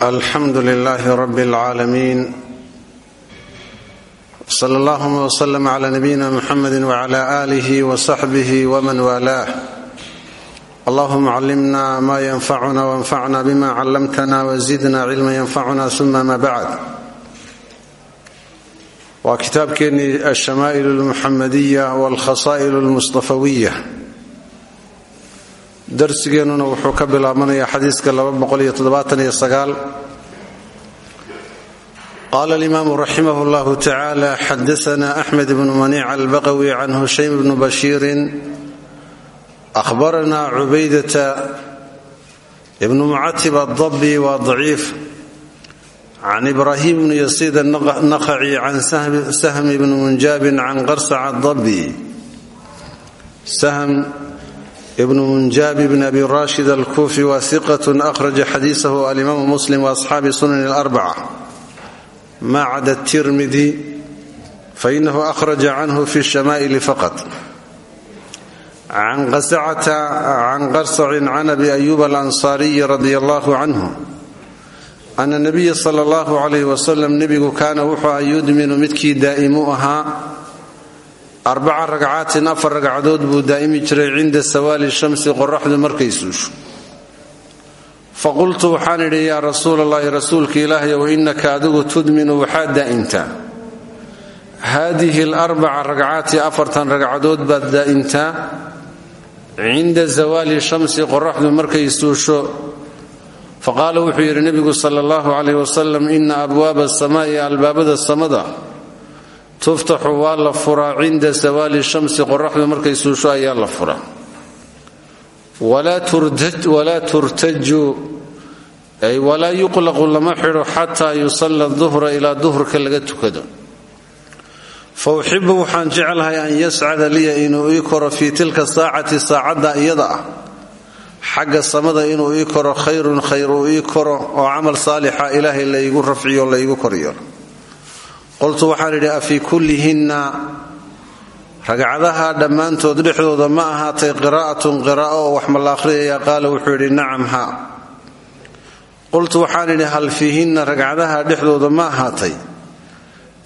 alxamdu lilaahi rabi اlcaalamiin sal allahuma wslm cla nabiyina muxamedi wcla alih wsaxbih wman waalaah allahuma callimna ma yanfacuna wanfacna bima callamtna wzidna cilma yanfacuna uma ma bacd waa kitaabkeennii alshamaa'il اlmuxamadiya wاlkhasaa'il اlmustafawiya darsigeennuna wuxuu ka bilaabanayaa xadiiska qaala alimaamu raximah llahu tacaala xadaana axmed bnu maniic albaqawi can hushaym bnu bashiirin ahbarana cubaydata ibnu mucatib addabi waa daciif. Can ibraahim bni yasiid annaqaci can sahmi bni munjaabin can qarsac addabi ibn munjaabi bn abi rashid alkuufi waa iqatun akhraja xadiisahu alimaamu muslim waasxaabi sunan اlarbaca ma cada tirmidi fainahu akhraja canhu fi shamaa'ili faqat. Can qasacata can qarsacin can abi ayuba alansaariyi radi allahu canhu ana nabiya sala allahu alayh wasalam nebigu kaana wuxuu aha yudminu midkii daa'imu ahaa arbaca ragcaatin afar ragcadood buu daa'imi jiray cinda sawaali shamsi qoraxdu markay suusho. Faqultu waxaan idhi yaa rasuul allahi rasuulka ilaahayow innaka adigu tudminu waxaad daa'imtaa haadihi alarbaca ragcaati afartan ragcadood baad daa'imtaa cinda zawaali shamsi qoraxdu markay suusho. Faqaala wuxuu yidhi nebigu sala allahu calayh wasalam ina abwaaba asamaa'i albaabada samada tuftaxu waa la furaa cinda sawaali shamsi qoraxdu markay suusho ayaa la furaa. Walaa turtaju ay walaa yuqlaqu lama xidho xataa yusalla duhra ilaa duhurka laga tukado. Fa uxibu waxaan jeclahay an yascada liya inuu ii koro tilka saacati saacadda iyada ah. Samada inuu ii khayrun khayr uu ii koro oo camal saalixa ilaahay laygu rafciyo laygu koryeelo qoltu waxaan idhi afii kullihinna ragcadaha dhammaantood dhexdooda ma ahaatay qiraa'atun qiraa'o oo wax ma la akhriyaya qaala wuxuu yidhi nacam haa qultu waxaan idhi hal fiihinna ragcadaha dhexdooda ma ahaatay?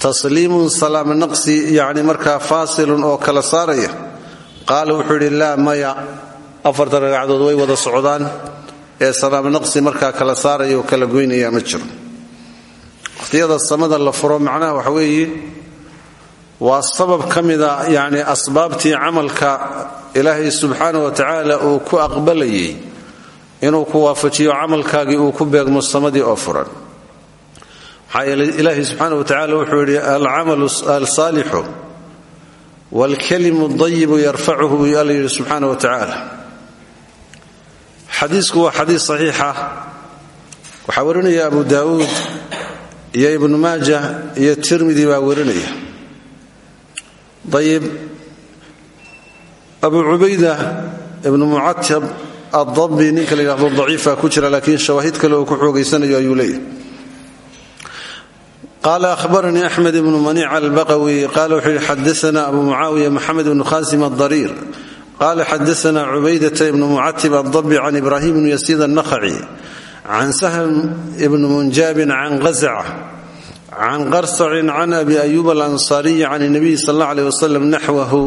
Tasliimun salaam naqsi yacni markaa faasilun oo kala saaraya. Qaala wuxuu yidhi laa maya afartan ragcadood way wada socdaan. Ee salaam naqsi markaa kala saaraya oo kala goynaya ma jiro waqhtiyada samada la furo macnaha waxa weeye waa sabab ka mida yacni asbaabtii camalka ilaahay subxaana wa tacaala uu ku aqbalayay inuu ku waafajiyo camalkaagii uu ku beegmo samadii oo furan. Maxaa yeele ilaahay wa tacala wuxuu yidhi alcamalu alsaalixu waalkalimu dayibu yarfacuhu buu alla yidhi subxaana wa tacaala. Xadiisku waa xadiis saxiixa. Waxaa warinaya abu daawuud iyo ibnu maaja iyo tirmidi baa warinaya. Ayib abu cubayda ibnu mucatab addabi ninka la yidhahdo daciifa ku jira laakiin shawaahid kale oo ku xoogaysanayo ayuu leeyahy qaala ahbaranii axmed ibnu maniic albaqawi qaala wuxuu yihi xadaana abu mucaawiya maxamed ibnu khasim adariir qala xadaana cubaydata ibnu mucatib addabi can ibrahim can sahm ibni munjaabin can qazaca can qarsacin can abi ayub alansaariyi can nabiyi sal alla aleh wasalam naxwahu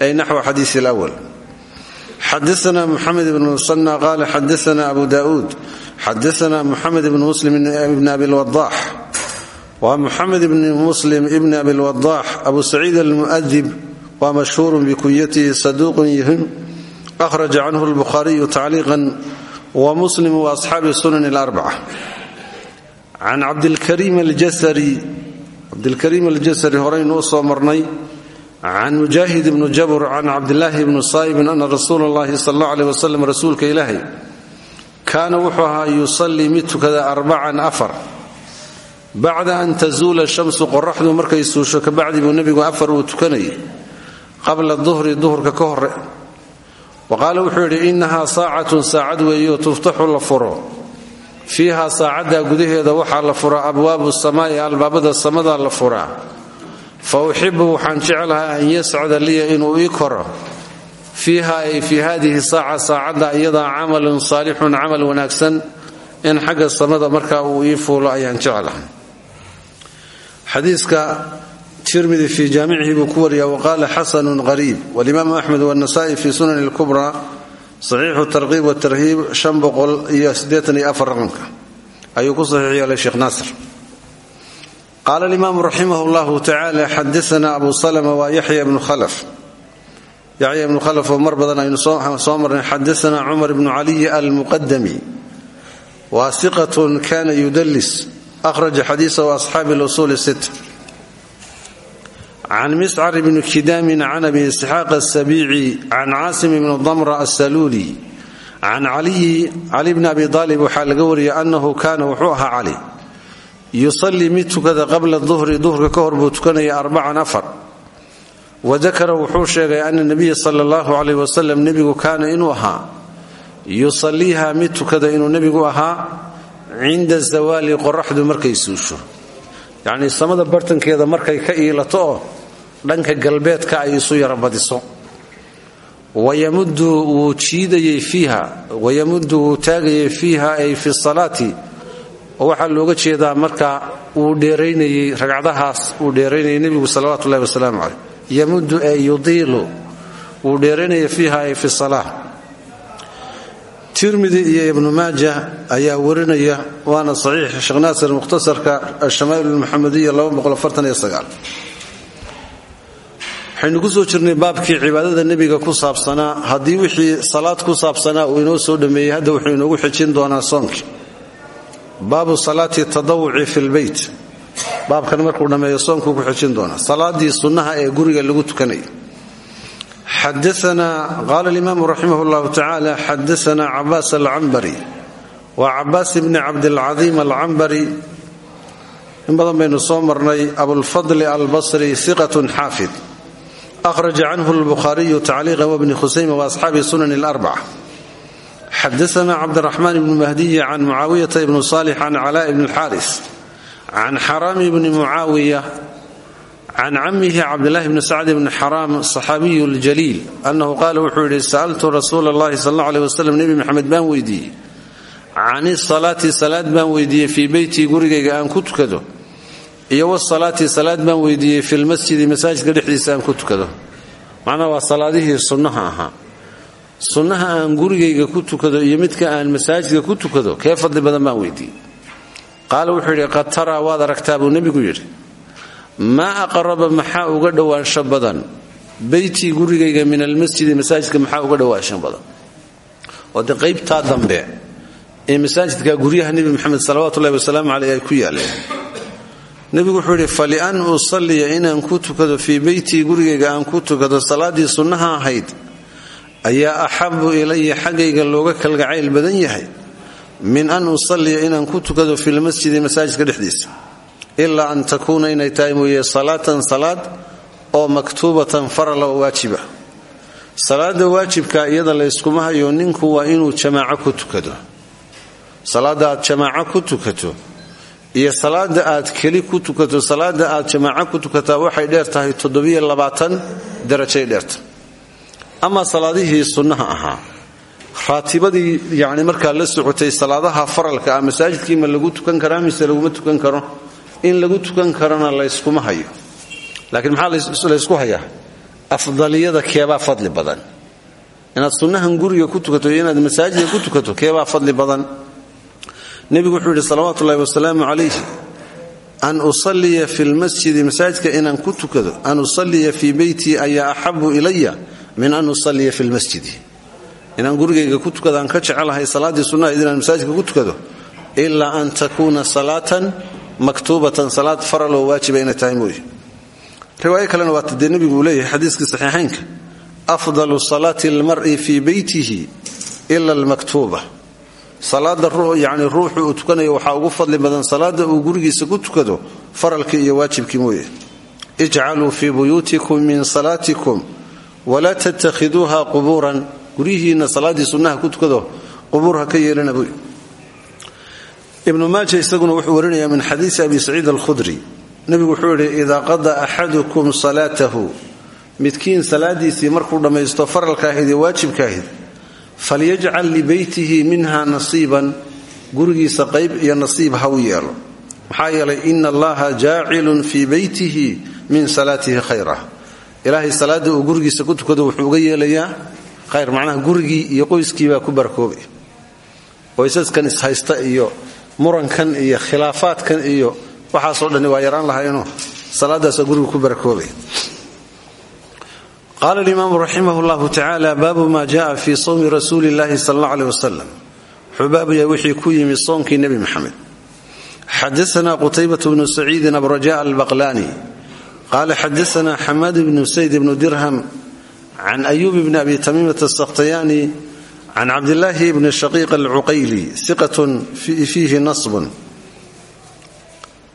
ay naxwa xadiisi lwal xadaana muxamed ibn musana qala xadaana abu dauud xadaana muxamed ibn muslim ibn abi lwadaax wa muxamed ibn muslim ibn abi lwadaax abu saciid almuadib wa mashhuurun bikunyatihi saduuqun yihim akhraja canhu lbukhaariyu tacliiqan wa muslim wa asxaabi sunan اlarbaca can cabdilkariim aljasari cabdilkariim aljasari horeynuu u soo marnay. Can mujaahid ibni jabr can cabdilaahi ibni saa'ibin ana rasuula اllahi sal allah aleh wasalam rasuulka ilaahay. Kaana wuxuu ahaa yusallii mid tukada arbacan afar. Bacda an tazuula shamsu qoraxdu markay suusho kabacdi buu nebigu afar uu tukanayay. Qabla duhri duhurka ka hore wa qaala wuxuu yidhi innahaa saacatun saacad weeyo tuftaxu la furo fiiha saacaddaa gudaheeda waxaa la furaa abwaabu samaa'i albaabada samada la furaa fa uxibu waxaan jeclahay an yascada liya inuu ii koro fiiha ay fii hadihi saaca saacadda iyadaa camalun saalixun camal wanaagsan in xagga samada markaa uu ii fuulo ayaan jeclahay tirmidi fii jaamicihi buu ku wariya waqaala xasanun qariib walimaamu axmed wanasa'i fii sunan lkubra saxiixu tarkiib watarhiib raqamka. Ayuu ku saxiix yeelay sheekh naasir qaala alimaamu raximah llahu tacala xadaana abu salma waa yaxya bnu khalaf. Yaxya ibnu khalaf oo mar badan aynu soo marnay xadaana cumar bnu caliy almuqadami waa siqatun kana yudalis akhraja xadiisahu asxaabi lusuuli sit can miscar bni kidaamin can abi isxaaq asabiici can caasim bni damra asaluuli can cali bni abi aalib waxaa laga wariyay annahu kaana wuxuu ahaa cali yusallii mid tukada qabla duhri duhrka ka hor buu tukanaya arbacan afar wadakara wuxuu sheegay ana nabiya sala allahu caleyh wasalam nebigu kaana inuu ahaa yusalliiha mid tukada inuu nebigu ahaa cinda zawaali qoraxdu dhanka galbeedka ay isu yara badiso wayamuddu wuu jiidayay fiiha wayamuddu wuu taagayay fiiha ay fi salaati. Oo waxaa looga jeedaa marka wuu dheeraynayey ragcadahaas wuu dheeraynayay nebigu salawaatu ullahi wasalaamu caleyh yamuddu ee yudiilu wuu dheeraynaya fiiha ay fi salaa tirmidi iyo ibnu maaja ayaa warinaya waana saxiix sheekh naasir mukhtasarka ashamaa'il almuxamadiya waxaynu ku soo jirnay baabkii cibaadada nebiga ku saabsanaa. Haddii wixii salaad ku saabsanaa uu inoo soo dhammeeyey hadda wuxuu inoogu xijin doonaa soonkii. Baabu salaati tadawuci fi lbeyt baabkan markuu dhammeeyo soonkuu ku xijin doonaa. Salaadii sunnaha ee guriga lagu tukanaya xadaana qaala alimaamu raximah llahu tacaala xadaana cabaas alcambari waa cabaas bni cabdilcadiim alcambari in badan baynu soo marnay abulfadli albasri siqatun xaafid akhraja canhu lbukhaariyu tacliiqan wabni khusayma waasxaabi sunan larbaca xadaana cabdiraxmaan bni mahdiyi can mucaawiyata ibni salix can calaa bni alxaaris can xaraami bni mucaawiya can camihi cabdilaahi bni sacd bni xaraam saxaabiyu ljaliil annahu qaala wuxuu yidhi sa'altu rasuula allahi sal alla aleh wasalam nebi maxamed baan weydiiyey can isalaati salaad baan weydiiyey fii beytii gurigayga aan ku tukado iyo wasalaati salaad baan weydiiyey fi lmasjidi masaajidka dhexdiisa aan ku tukado. Macnaha waa salaadihii sunnaha ahaa. Sunnaha aan gurigayga ku tukado iyo midka aan masaajidka ku tukado kee badan baan weydiiyey. Qaala wuxuu yidhi qad waad aragtaa buu nebigu yidhi. Maa aqraba maxaa uga dhowaansho badan? Beytii gurigayga min almasjidi masaajidka maxaa uga dhowaansho badan? Oo de qaybtaa dambe ee masaajidka guryaha nebi maxamed salawatullahi wasalaamu caleyh ku yaaleen nebigu wuxuu yidhi falian usalliya inaan ku tukado fii beytii gurigayga aan ku tukado salaaddii sunnaha ahayd ayaa axabu ilaya xaggayga looga kalgacayl badan yahay min an usalliya inaan ku tukado fi lmasjidi masaajidka dhexdiisa ilaa an takuuna inay tahay mooye salaatan salaad oo maktuubatan farala oo waajiba. Salaada waajibka iyada layskuma hayo ninku waa inuu jamaaco ku tukado. Salaada aad ku tukato iyo salaada aad keli ku tukato salaada aad jamaaco ku tukataa waxay dheer tahay darajay dheerta ama salaadihii sunnaha ahaa raatibadii yani markaa la socotay salaadaha faralka ah masaajidkii ma lagu tukan karaa mise laguma tukan karo? In lagu tukan karona layskuma hayo. Laakiin maxaa laysku hayaa afdaliyada keebaa fadli badan. Inaad sunnahan guriga ku tukato iyo inaad masaajidka ku tukato keebaa fadli badan nebigu wuxuu yidhi salawaatu ullahi wasalaamu calayh an usalliya fi lmasjidi masaajidka inaan ku tukado an usalliya fii beytii ayaa axabu ilaya min an usalliya fi lmasjidi inaan gurigayga ku tukado aan ka jecelahay salaaddii sunnahayd inaan masaajidka ku tukado ilaa an takuuna salaatan maktuubatan salaad faraloo waajiba inay tahay mooye. Riwaayo kalena waata dee nebigu uu leeyahay xadiiskii saxiixaynka afdalu salaati almar'i fii beytihi ila almaktuuba salaada yani ruuxu uu tukanayo waxaa ugu fadli badan salaada uu gurigiisa ku tukado faralkii iyo waajibkii mooye. Ijcaluu fii buyuutikum min salaatikum walaa tattakhiduuha qubuuran. Guryihiinna salaaddii sunnaha ku tukado qubuur ka yeelana buy ibnu isaguna wuxuu warinayaa min xadiisi abi saciid alkhudri. Nebigu wuxuu yidhi idaa qada axadukum salaatahu. Midkiin salaadiisii markuu dhammaysto faralka ahayd ee waajibka ahayd falyajcal libeytihi minha nasiiban gurigiisa qayb iyo nasiib ha u yeelo. Maxaa yeelay ina allaha jaacilun fii beytihi min salaatihi khayra. Ilaahay salaada uu gurigiisa ku tukado wuxuu uga yeelayaa khayr macnaha gurigii iyo qoyskiibaa ku barkoobay qoysaskan ishaysta iyo murankan iyo khilaafaadkan iyo waxaasoo dhani waa yaraan lahayno salaadaasa guriga ku barkoobay qaala alimaamu raximah llahu tacaala baabu maa jaaa fii sowmi rasuuli llahi sal alla aleh wasalam wuxuu baabu yahay wixii ku yimi soomkii nebi maxamed xadaana qutaybatu bnu saciidin abraja albaqlaani qaala xadaana xamaad bnu sayd bnu dirham can ayuub bni abi tamiimata asakhtayaani can cabdilaahi bni shaqiiq alcuqayli iqatun fiihi nasbun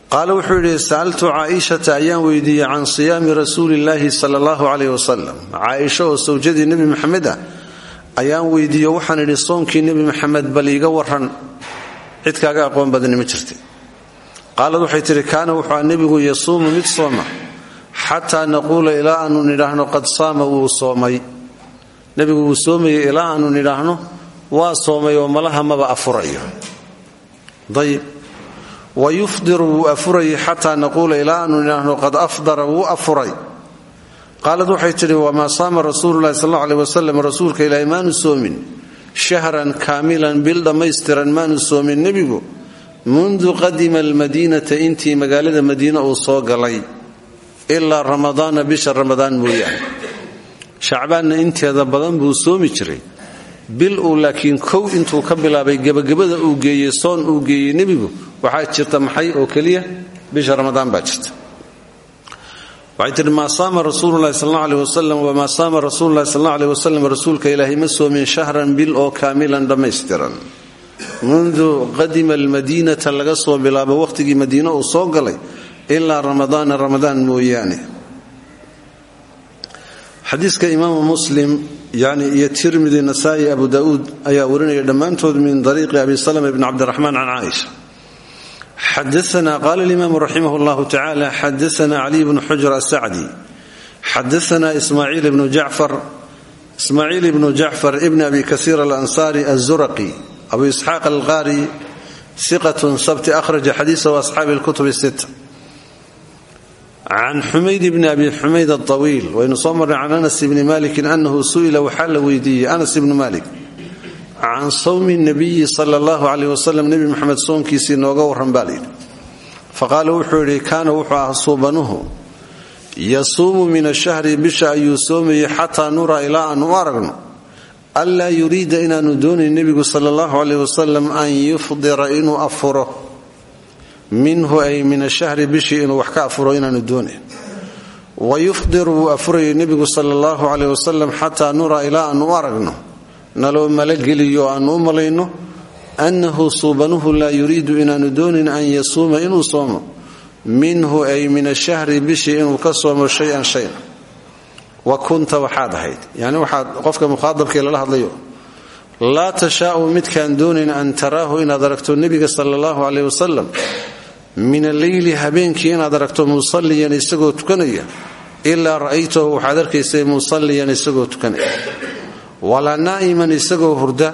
qaala wuxuu yidhi sa'altu caaishata ayaan weydiiyey can siyaami rasuuli illaahi sala allahu caleyh wasalam caaisha oo sawjadii nebi maxamed ah ayaan weydiiyo waxaan idhi soonkii nebi maxamed bal waran cid kaaga aqoon badani ma jirta qaalad waxay tidhi kaana wuxuu nebigu yasuumu mid sooma. Xataa naquula ilaa aanu nidhaahno qad saama wuu soomay. Nebigu wuu soomayay ilaa aanu nidhaahno waa soomay oo malaha maba afurayo. Ayib wa yufdiru wuu afurayay xataa naquula ilaa aanu nidhaahno qad afdara wuu afuray qaalad waxay tidhi wamaa saama rasuululahi sal alla aleh wasalam rasuulka ilaahi maanu soomin shahran kaamilan bil dhammaystiran maanu soomin nebigu mundu qadima almadiinata intii magaalada madiine uu soo galay ilaa ramadaana bisha ramadaan mooyaane shacbaanna inteeda badan buu jiray bil uu laakiin kow intuu ka bilaabay gebagabada uu geeyey soon uu geeyey nebigu waxaa jirta maxay oo keliya? Bisha ramadaan baa jirta. Waxay tihi saama rasuululahi sal alla aleh wasalam wamaa saama rasuululahi sal alla aleh rasuulka ilaahay ma soomin shahran bil oo kaamilan dhammaystiran. Mundu qadima almadiinata laga soo bilaabo wakhtigii madiine uu soo galay ilaa ramadaana ramadaan mooyaane. Xadiiska yani iyo tirmidi nasaa'i abu daauud ayaa warinaya dhammaantood min dariiqi abi salama bn cabdiraxmaan can caaisha xadaana qaala alimaamu raximah llahu tacala xadaana caliy bnu xujr asacdi xadaana ismaaciil ibnu jacfar ismaaciil ibnu jacfar ibni abi kasiir alansaari azuraqi abu isxaaq alqaari siqatun sabti ahraja xadiisahu asxaabi lkutub sit can xumayd bni abi xumayd aawiil waynu soo marnay can anas bni malikin anahu su'ila waxaa la weydiiyey anas ibnu malik can sawmi nabiyi sala allahu caleyh wasalam nebi moxamed soonkiisii nooga warran baa layidhi faqaala wuxuu yidhi kaana wuxuu ah suubanuhu yasuumu min ashahri bisha ayuu soomayay xataa nura ilaa aanu u aragno anlaa yuriida inaanu doonayn nebigu sala allahu yufdira inuu afuro minhu ay min ashahri bishii inuu wax ka afuro inaanu doonayn wa yufdiru wuu afurayay nebigu sala allahu caleyh xataa nura ilaa aanu u aragno. Naloo malageliyo aanu u malayno annahu suubanuhu laa yuriidu inaanu doonayn an yasuuma inuu soomo. Minhu ay min ashahri bishii inuu ka soomo shay-an wa kunta waxaad ahayd. Yani waxaad qofka mukhaadabkee lala hadlayo laa tashaau midkaan doonayn an taraahu inaad aragto nebiga sala allahu caleyh wasalam min alleyli habeenkii inaad aragto musalliyan isagoo tukanaya ilaa ra'aytahu waxaad arkaysay musalliyan isagoo tukanaya. Walaa naa'iman isagoo hurda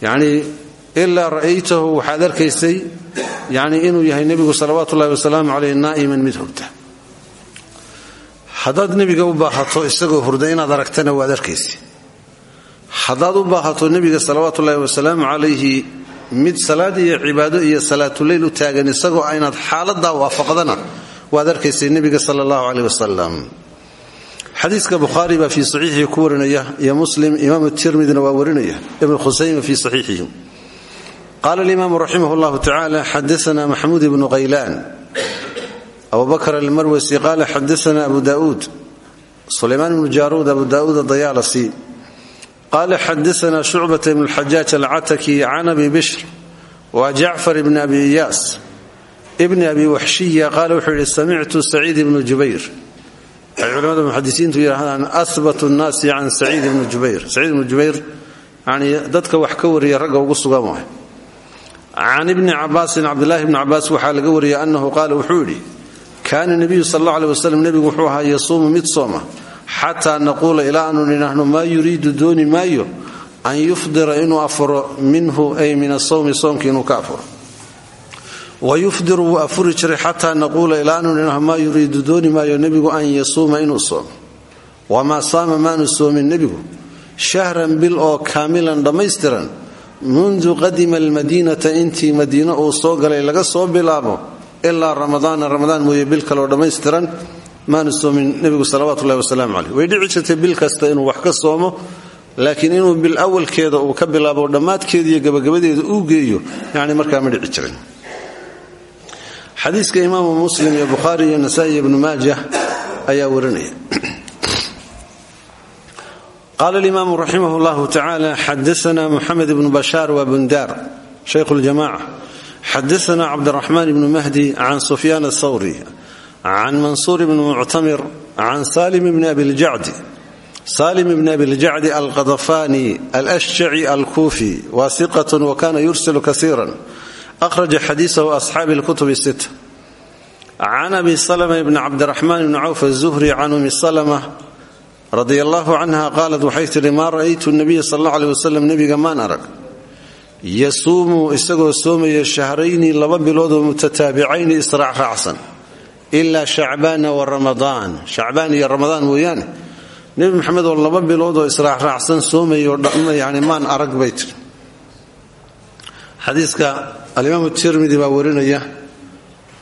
yanii ilaa ra'aytahu waxaad arkaysay inuu yahay nebigu salawaatu ullahi wasalaamu caleyh naa'iman mid hurda. Haddaad nebiga u baahato isagoo hurda inaad aragtana waad arkaysa haddaad u baahato nebiga salawaatuullaahi wasalaamu calayhi mid salaad iyo cibaado iyo salaatuleyl u taagan isagoo aynaad xaaladaa waafaqdana waad arkaysay nebiga sala allahu caleyh wasalam xadiiska bukhaari baa fii saxiixihi ku warinaya iyo muslim imaamu tirmidina waa warinaya ibnu khusayma fii saxiixihi. Qaala alimaamu raximah llahu tacala xadaana maxamuud ibnu qaylaan. Abu bakr almarwasi qaala xadaana abu dauud sulaymaan ibnu jaaruud abu dauud adayaalasi qaala xadaana shucbata ibn lxajaaj alcataki can abi bishr wa jacfar ibni abi iyaas ibni abi waxshiya qaala wuxuu yihi samictu saciid ibnu jubayr waxay culamada muxadisiintu yidhahdaan ahbatu nnaasi can saciid ibni jubayr saciid ibnu jubayr yani dadka wax ka wariya ragga ugu sugan waay can ibni cabaasin cabdilaahi bni cabaas waxaa laga wariyay annahu qaala wuxuu yidhi kaana nebiyu sal alla aleh wasalam nebigu wuxuu ahaa yasuumu mid sooma xataa naquula ilaa aanu nidhaahno maa yuriidu dooni maayo an yufdira inuu afuro minhu ay min asawmi soomki inuu ka afuro. Wa yufdiru wuu afuri jiray xataa naquula ilaa anu nidhaho maa yuriidu dooni maayo nebigu an yasuuma inuu soomo. Wamaa saama maanu soomin nebigu shahran bil oo kaamilan dhammaystiran mundu qadima almadiinata intii madiino uu soo galay laga soo bilaabo ilaa ramadaana ramadaan mooye bil kaleoo dhammaystiran maanu soomin nebigu salawatulahi wasalaamu caleyh way dhici bil kasta inuu wax ka soomo laakiin inuu bil awalkeeda uu ka bilaabo dhammaadkeeda iyo gabagabadeeda uu geeyo yani markaa ma dhici jirin. Xadiiska muslim iyo bukhaari iyo nasa'i iyo ibnu ayaa warinaya. Qala alimaamu raximah llahu tacala xadaana muxamed ibnu bashaar wa bundaar shaykhu ljamaca xadaana cabdiraxmaan ibnu mahdi can sufyaan athawri can mansuur ibni muctamir can salim bni abiljacdi salim bni abiljacdi alqadafani alashjaci alkuufi wasiqat wakana yursilu kasiira akhraja xadiisahu asxaabi lkutub sita can abi salma bni cabdiraxmaan bni cawf azuhri can umi salma radi allahu canha qaalat waxay tidhi maa ra'aytu nabiya sal alla aleh wasalam nebiga maan arag yasuumu isagoo soomaya shahrayni laba biloodoo mutataabicayni israacraacsan ilaa shacbaana wa ramadaan shacbaan iyo ramadaan mooyaane nebi maxamed oo laba biloodoo israacraacsan soomayo yani maan arag bay tidhi xadiiska alimaamu tirmidi baa warinaya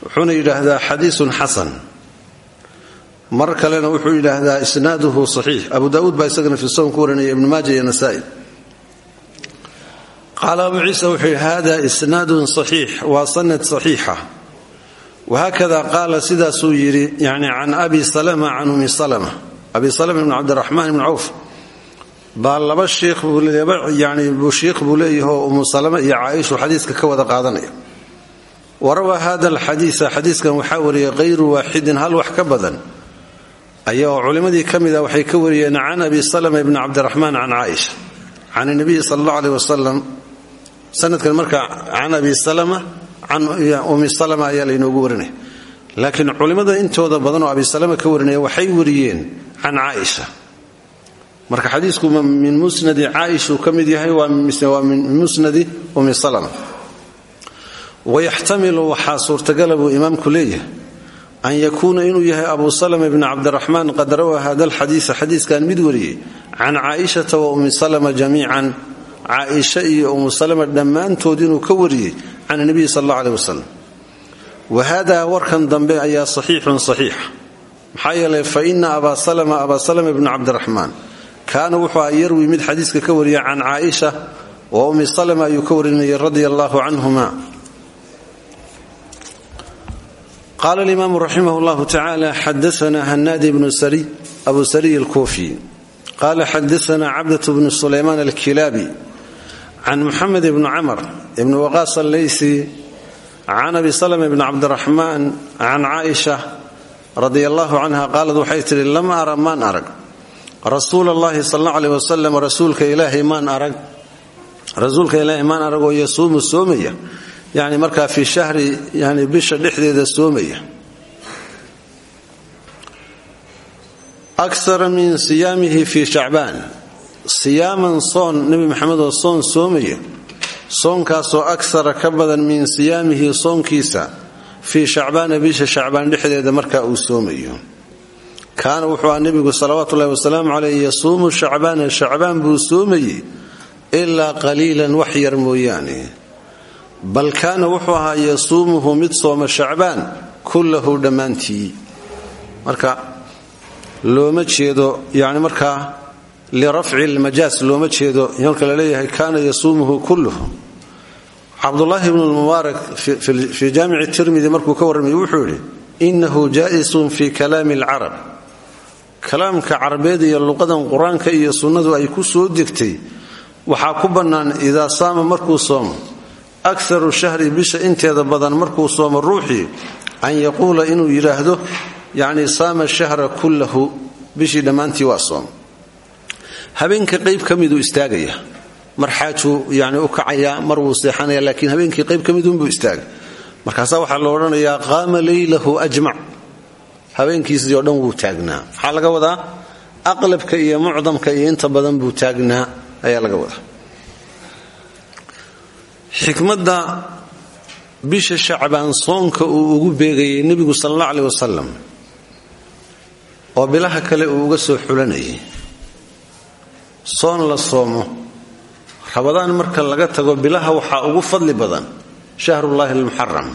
wuxuuna yidhaahdaa xadiisun xasan. Mar kalena wuxuu yidhaahdaa isnaaduhu saxiix. Abu daauud baa isagana fi soom ku warinaya ibnu maaja iyo nasa'i qaala abu ciisa wuxuu yidhi hada isnaadun saxiix sanad saxiixa wahaakada qaala sidaasuu yidhi yani can abi salama can umi salama abi salama ibn cabdiraxmaan ibn cawf baa laba shiikh yani buu shiikh buu leeyahoo umu salama iyo caaishu xadiiska ka wada qaadanaya warawaa hada alxadiisa xadiiskan waxaa wariyay hayru waaxidin hal wax ka badan ayaoo culimmadii ka mida waxay ka wariyeen can abi salama ibni cabdiraxmaan can caaisha can nabiyi sal allah aleh wasalam sanadkan can umi salama ayaa laynoogu warinaya laakiin culimmada intooda badan oo abi salama ka warinaya waxay wariyeen can caaisha. Marka xadiisku min musnadi caaishuu ka yahay waa min musnadi umi salama. Wayaxtamilu waxaa suurtagala buu imaamku leeyahay an yakuuna inuu yahay abu salama bni cabdiraxmaan qad rawaa hada alxadiisa xadiiskan mid wariyey can caaishata wa umi salama jamiican caaisha iyo umu salama dhammaantood inuu ka wariyey can nabiyi sal alla aleh wasalam wa hada warkan dambe ayaa saxiixun saxiix. Maxaa fa ina abaa salama abaa salama bni cabdiraxmaan kaana wuxuu aha mid xadiiska ka wariya can caaisha wa umi salama ayuu ka warinayay radia allahu canhuma qala alimaamu raximah llahu tacala xadaana hanaadi bnu abu sariy alkuufi. Qala xadaana cabdat bnu sulaymaan alkilaabi can muxamed bni camr ibni waqaas alleysi can abi salma bni cabdiraxmaan can caaisha radia allahu canha qaalad waxay tidhi lam ara maan arag rasuul allahi sal alla aleh wasalam rasuulka ilaahay maan arag rasuulka ilaahay maan arag oo yasuumu soomaya yani markaa fi shahri yani bisha dhexdeeda soomaya akara min siyaamihi fi shacbaan siyaaman soon nebi maxamed oo soon soomaya. Soonkaasoo akara ka badan min siyaamihi soonkiisa fii shacbaana bisha shacbaan dhexdeeda marka uu soomayo. Kaana wuxuu aha nebigu salawaatu ullahi wasalaamu caleyh yasuumu shacbaana shacbaan buu soomayey ilaa qaliilan wax yar mooyaane. Bal kaana wuxuu ahaa yasuumuhu mid sooma shacbaan kullahu dhammaantii. Marka looma jeedo yani markaa lirafci lmajaas looma jeedo marka la leeyahay kaana yasuumuhu kulluhu cabdulaahi bnu lmubaarak fii jaamici tirmidi markuu ka warramay wuxuu yidhi inahu jaa'isun fi kalaami alcarab kalaamka carabeed iyo luqadan qur'aanka iyo sunnadu ay ku soo degtay waxaa ku bannaan idaa saama markuu soomo akaru shahri bisha inteeda badan markuu soomo ruuxii an yaquula inuu yidhaahdo yacni saama shahra kullahu bishii dhammaantii waa habeenka qayb ka miduu istaagaya. Mar xaajuu u kacaya mar wuu seexanaya laakiin habeenkii qayb ka midunbuu istaagay markaasaa waxaa la odhanayaa qaama leylahu ajmac. Habeenkiisii oo dhan wuu taagnaa. Maxaa laga wadaa aqlabka iyo mucdamka iyo inta badan buu taagnaa ayaa laga wadaa. Xikmadda bisha shacbaan soonka uu ugu beegayay nebigu sal alla aleh oo bilaha kale uu uga soo xulanayay soon la soomo. Rabadaan marka laga tago bilaha waxaa ugu fadli badan shahrullaahi almuxaram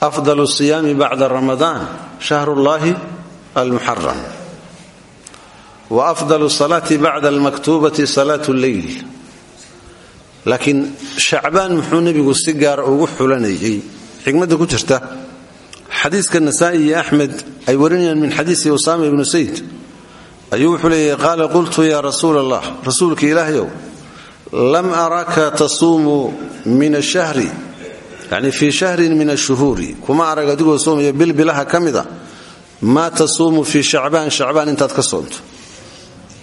afdalu siyaami bacda ramadaan shahrullaahi almuxaram wa afdalu salaati bacda almaktuubati salaatu lleyl laakiin shacbaan muxuu nebigu si gaara ugu xulanayay? Xikmadda ku jirta xadiiska nasaa'i iyo axmed ay warinayaan min xadiisi usaama ibnu sayd ayuu wuxuu leeyahy qaala qultu yaa rasuul allah rasuulka ilaahyow lam araka tasuumu min ashahri yani fii shahrin min ashuhuuri kuma arag adigoo soomaya bilbilaha ka mida maa tasuumu fii shacbaan shacbaan intaad ka soonto.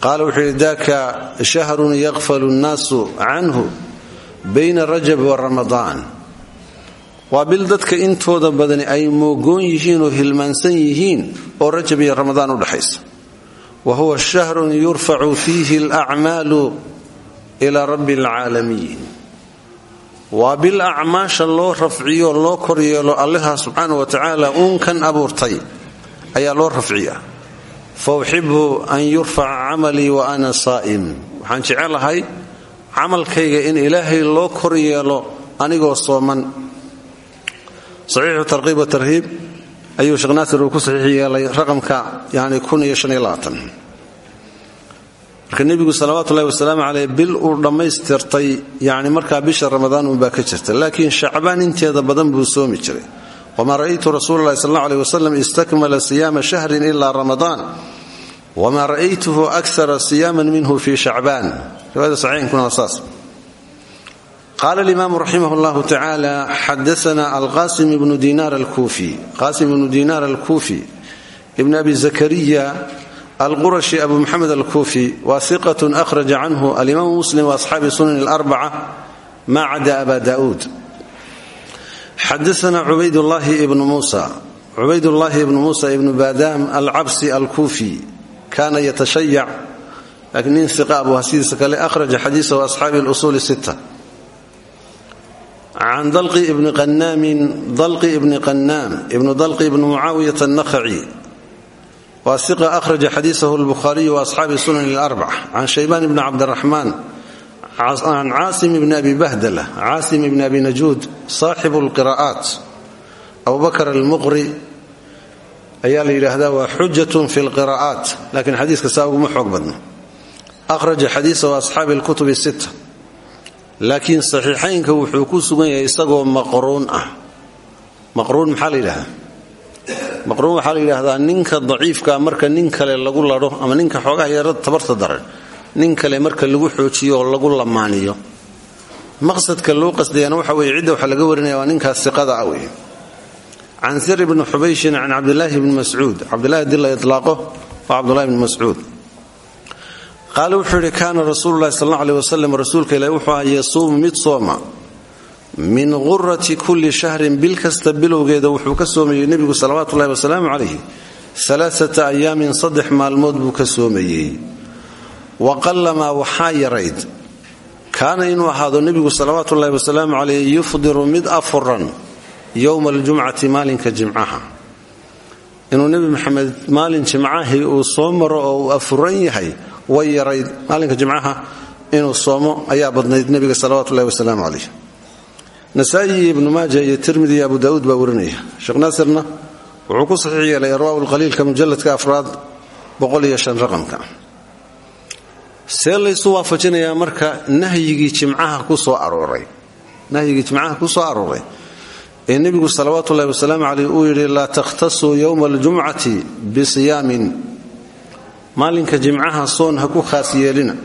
Qaala wuxuu daaka shahrun yakfalu nnaasu canhu bayna rajab wa ramadaan. Waa bil dadka intooda badani ay moogoon yihiin oo hilmaansan yihiin oo rajab iyo ramadaan udhaxaysa wa huwa shahrun yurfacu fiihi alacmaalu ilaa rabbi alcaalamiin waa bil acmaasha loo rafciyo loo koryeelo allaha subxaana wa tacaala uunkan abuurtay ayaa loo rafciya fa uxibu an yurfaca camalii wa ana saa'im waxaan jecelahay camalkayga in ilaahay loo koryeelo anigoo sooman ayuu sheekh naasir uu ku saxiix yeelay raqamka yani marka nebigu salawaatuulahi wasalaamu caleyh bil uu dhammaystirtay yani markaa bisha ramadaan uunbaa ka jirta. Laakiin shacbaan inteeda badan buu soomi jiray. Wamaa ra'aytu rasuula llahi sal alla aleh wasalam istakmala siyaama shahrin ila ramadaan. Wamaa ra'aytuhu akara siyaaman minhu fi shacbaan. Riwaayada saxiixinkuna waa saas qaala alimaamu raximah llahu tacaala xadaana alqasim ibnu diinaar alkuufi qasim ibnu diinaar alkuufi ibn abi zakariya alqurashi abu maxamed alkuufi waa iqatun ahraja canhu alimaamu muslim waasxaabi sunan alarbaca ma cada aba daauud xadaana cubaydulahi ibnu muusa cubaydullaahi ibnu muusa ibnu baadaam alcabsi alkuufi kaana yatashayac laakiin nin iqa abu hasidiisa kale ahraja xadiisahu asxaabi lusuuli sita can dalqi ibni qanaamin dalqi ibni qanaam ibnu dalqi ibni mucaawiyat annakhaci waa iqa ahraja xadiisahu lbukhaariyu waasxaabi sunan larbac can shaybaan ibni cabdiraxmaan can caasim ibni abi bahdala caasim ibni abi najuud saaxibu lqira'aat abubakar almuqri ayaa la yidhaahdaa waa xujatun fi lqira'aat laakiin xadiiska saa uguma xoog badno ahraja xadiisahu asxaabi lkutubi sita laakiin saxiixaynka wuxuu ku sugan yahay isagoo maqruun ah. Maqruun maxaa la maqruun waxaa la ninka daciifka marka nin kale lagu ladho ama ninka xoogaha yarada tabarta daran nin kale marka lagu xoojiyo oo lagu lamaaniyo. Maqsadka loo qasdayana waxa weye cidda waxa laga warinaya waa ninkaas siqada ah wey can sir ibni xubayshin can cabdilaahi bni mascuud. Cabdilahi haddii la ilaaqo waa cabdulahi bni mascuud qaale wuxuu yidhi kaana rasuulu lahi sal alla aleh rasuulka ilahi wuxuu ahaa yasuumu mid sooma. Min qurati kulli shahrin bil kasta bilowgeeda wuxuu ka soomayey nebigu salawaatuulahi wasalaamu calayh alaaata ayaamin saddex maalmood buu ka soomayey. Wa qallamaa waxaa yarayd. Kaana inuu ahaado nebigu salawaatuulahi wasalaamu calayh yufdiru mid afuran yowma aljumcati maalinka jimcaha. Inuu nebi maxamed maalin jimcahii uu soo maro oo uu afuran yahay way yarayd maalinka jimcaha inuu soomo ayaa badnayd nebiga salawatulahi wasalaamu calayh nasaa'i ibnu maaja iyo tirmidi abu daauud baa warinaya. Sheekh naasirna wuxuu ku saxiix yeelay arwaa lqaliilka mujalladka afraad raqamka. See laysu waafajinayaa marka nahyigii jimcaha ku soo arooray. Ee nebigu salawaatuulahi wasalaamu caleyh uu yidhi laa takhtasuu yowma aljumcati bisiyaamin maalinka jimcaha soon ha ku khaas yeelina.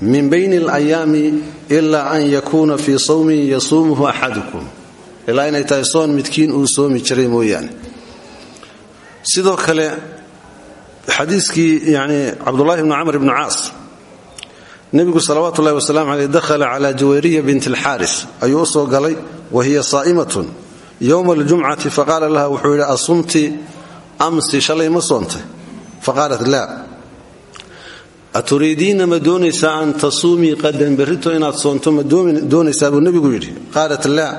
Min bayni alayaami ilaa an yakuuna fii sawmin yasuumuhu axadukum. Ilaa inay tahay soon midkiin uu soomi jiray mooyaane. Sidoo kale xadiiskii yani cabdulahi bni camr bni caas nebigu salawaatu ullahi wasalamu caleyh dakhala cala jawayriya bint alxaaris. Ayuu u soo galay wa hiya saa'imatun. Yowma aljumcati faqaala laha wuxuu yidhi asumti amsi shalay ma soontay aturiidiina ma doonaysaa an tasuumii qadan berrito inaad soonto ma doonaysaa buu nebigu yidhi qaalat laa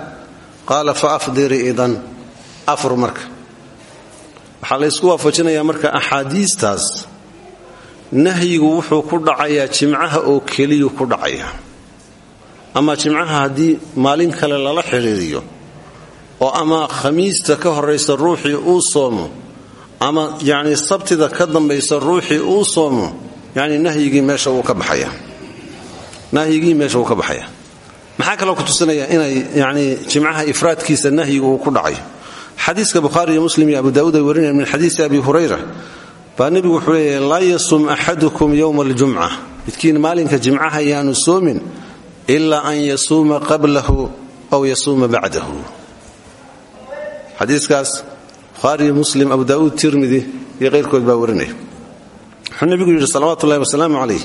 qaala fa afdirii idan afur marka waxaa la ysku waafajinayaa marka axaadiistaas nahyigu wuxuu ku dhacayaa jimcaha oo keliyuu ku dhacaya ama jimcaha haddii maalin kale lala xidhiiriyo oo ama khamiista ka horaysa ruuxii uu soomo ama yacni sabtida ka dambaysa ruuxii uu soomo yacni nahyigii meesha wuu ka baxaya. Maxaa kaloo ku tusinaya inay yacni jimcaha ifraadkiisa nahyigu uu ku dhacayo xadiiska bukhaari iyo muslim iyo abu daawuud ay warinayaan min xadiisi abi hurayra. Baa nebigu wuxuu leeyahy laa yasum axadukum yowma aljumca. Midkiin maalinka jimcaha yaanu soomin ilaa an yasuuma qablahu aw yasuuma bacdahu. Xadiikaas bukhaari muslim abu daauud tirmidi iyo qayrkood baa warinaya wuxuu nebigu yidhi salawaatu ullahi wasalaamu calayh.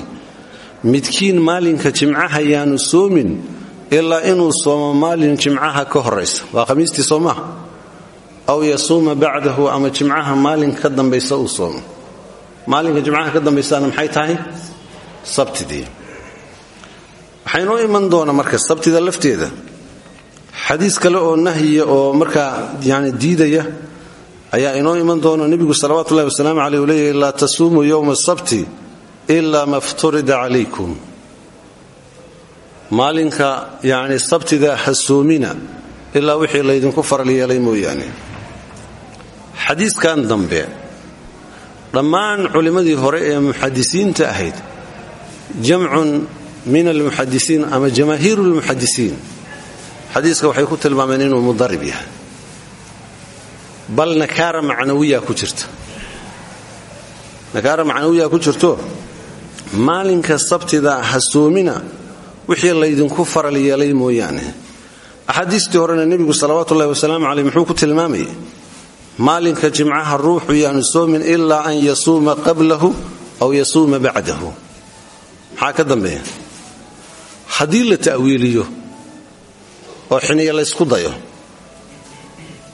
Midkiin maalinka jimcaha yaanu soomin ilaa inuu soomo maalin jimcaha ka horaysa waa khamiistii soomaha. Aw yasuuma bacdahu ama jimcaha maalin ka dambaysa uu soomo. Maalinka jimcaha ka dambaysana maxay tahay? Sabtidii. Waxaynoo iman doona marka sabtida lafteeda. Xadiis kale oo nahyiya oo markaa yani diidaya ayaa inoo iman doona nebigu salawaatu ullahi wasalaamu caleyh uu leeyahy laa tasuumuu yowma asabti ilaa ma fturida calaykum. Maalinka yani sabtida ha soomina ilaa wixii laydinku faral yeelay mooyaane. Xadiiskan dambe dhammaan culimmadii hore ee muxadisiinta ahayd jamcun min almuxadisiin ama jamaahiiru lmuxadisiin xadiiska waxay ku tilmaameen inuu mudarib yahay bal nakaara macnawiya ku jirta. Nakaara macnawiya ku jirto? Maalinka sabtida ha soomina wixii laydinku faral yeelay mooyaane. Axaadiistii horena nebigu salawaatu ullahi wasalaamu caleyh muxuu ku tilmaamayay maalinka jimcaha ruuxu yaanu soomin ilaa an yasuuma qablahu aw yasuuma bacdahu. Maxaa ka dambeeya? La ta'wiiliyo oo xiniya laysku dayo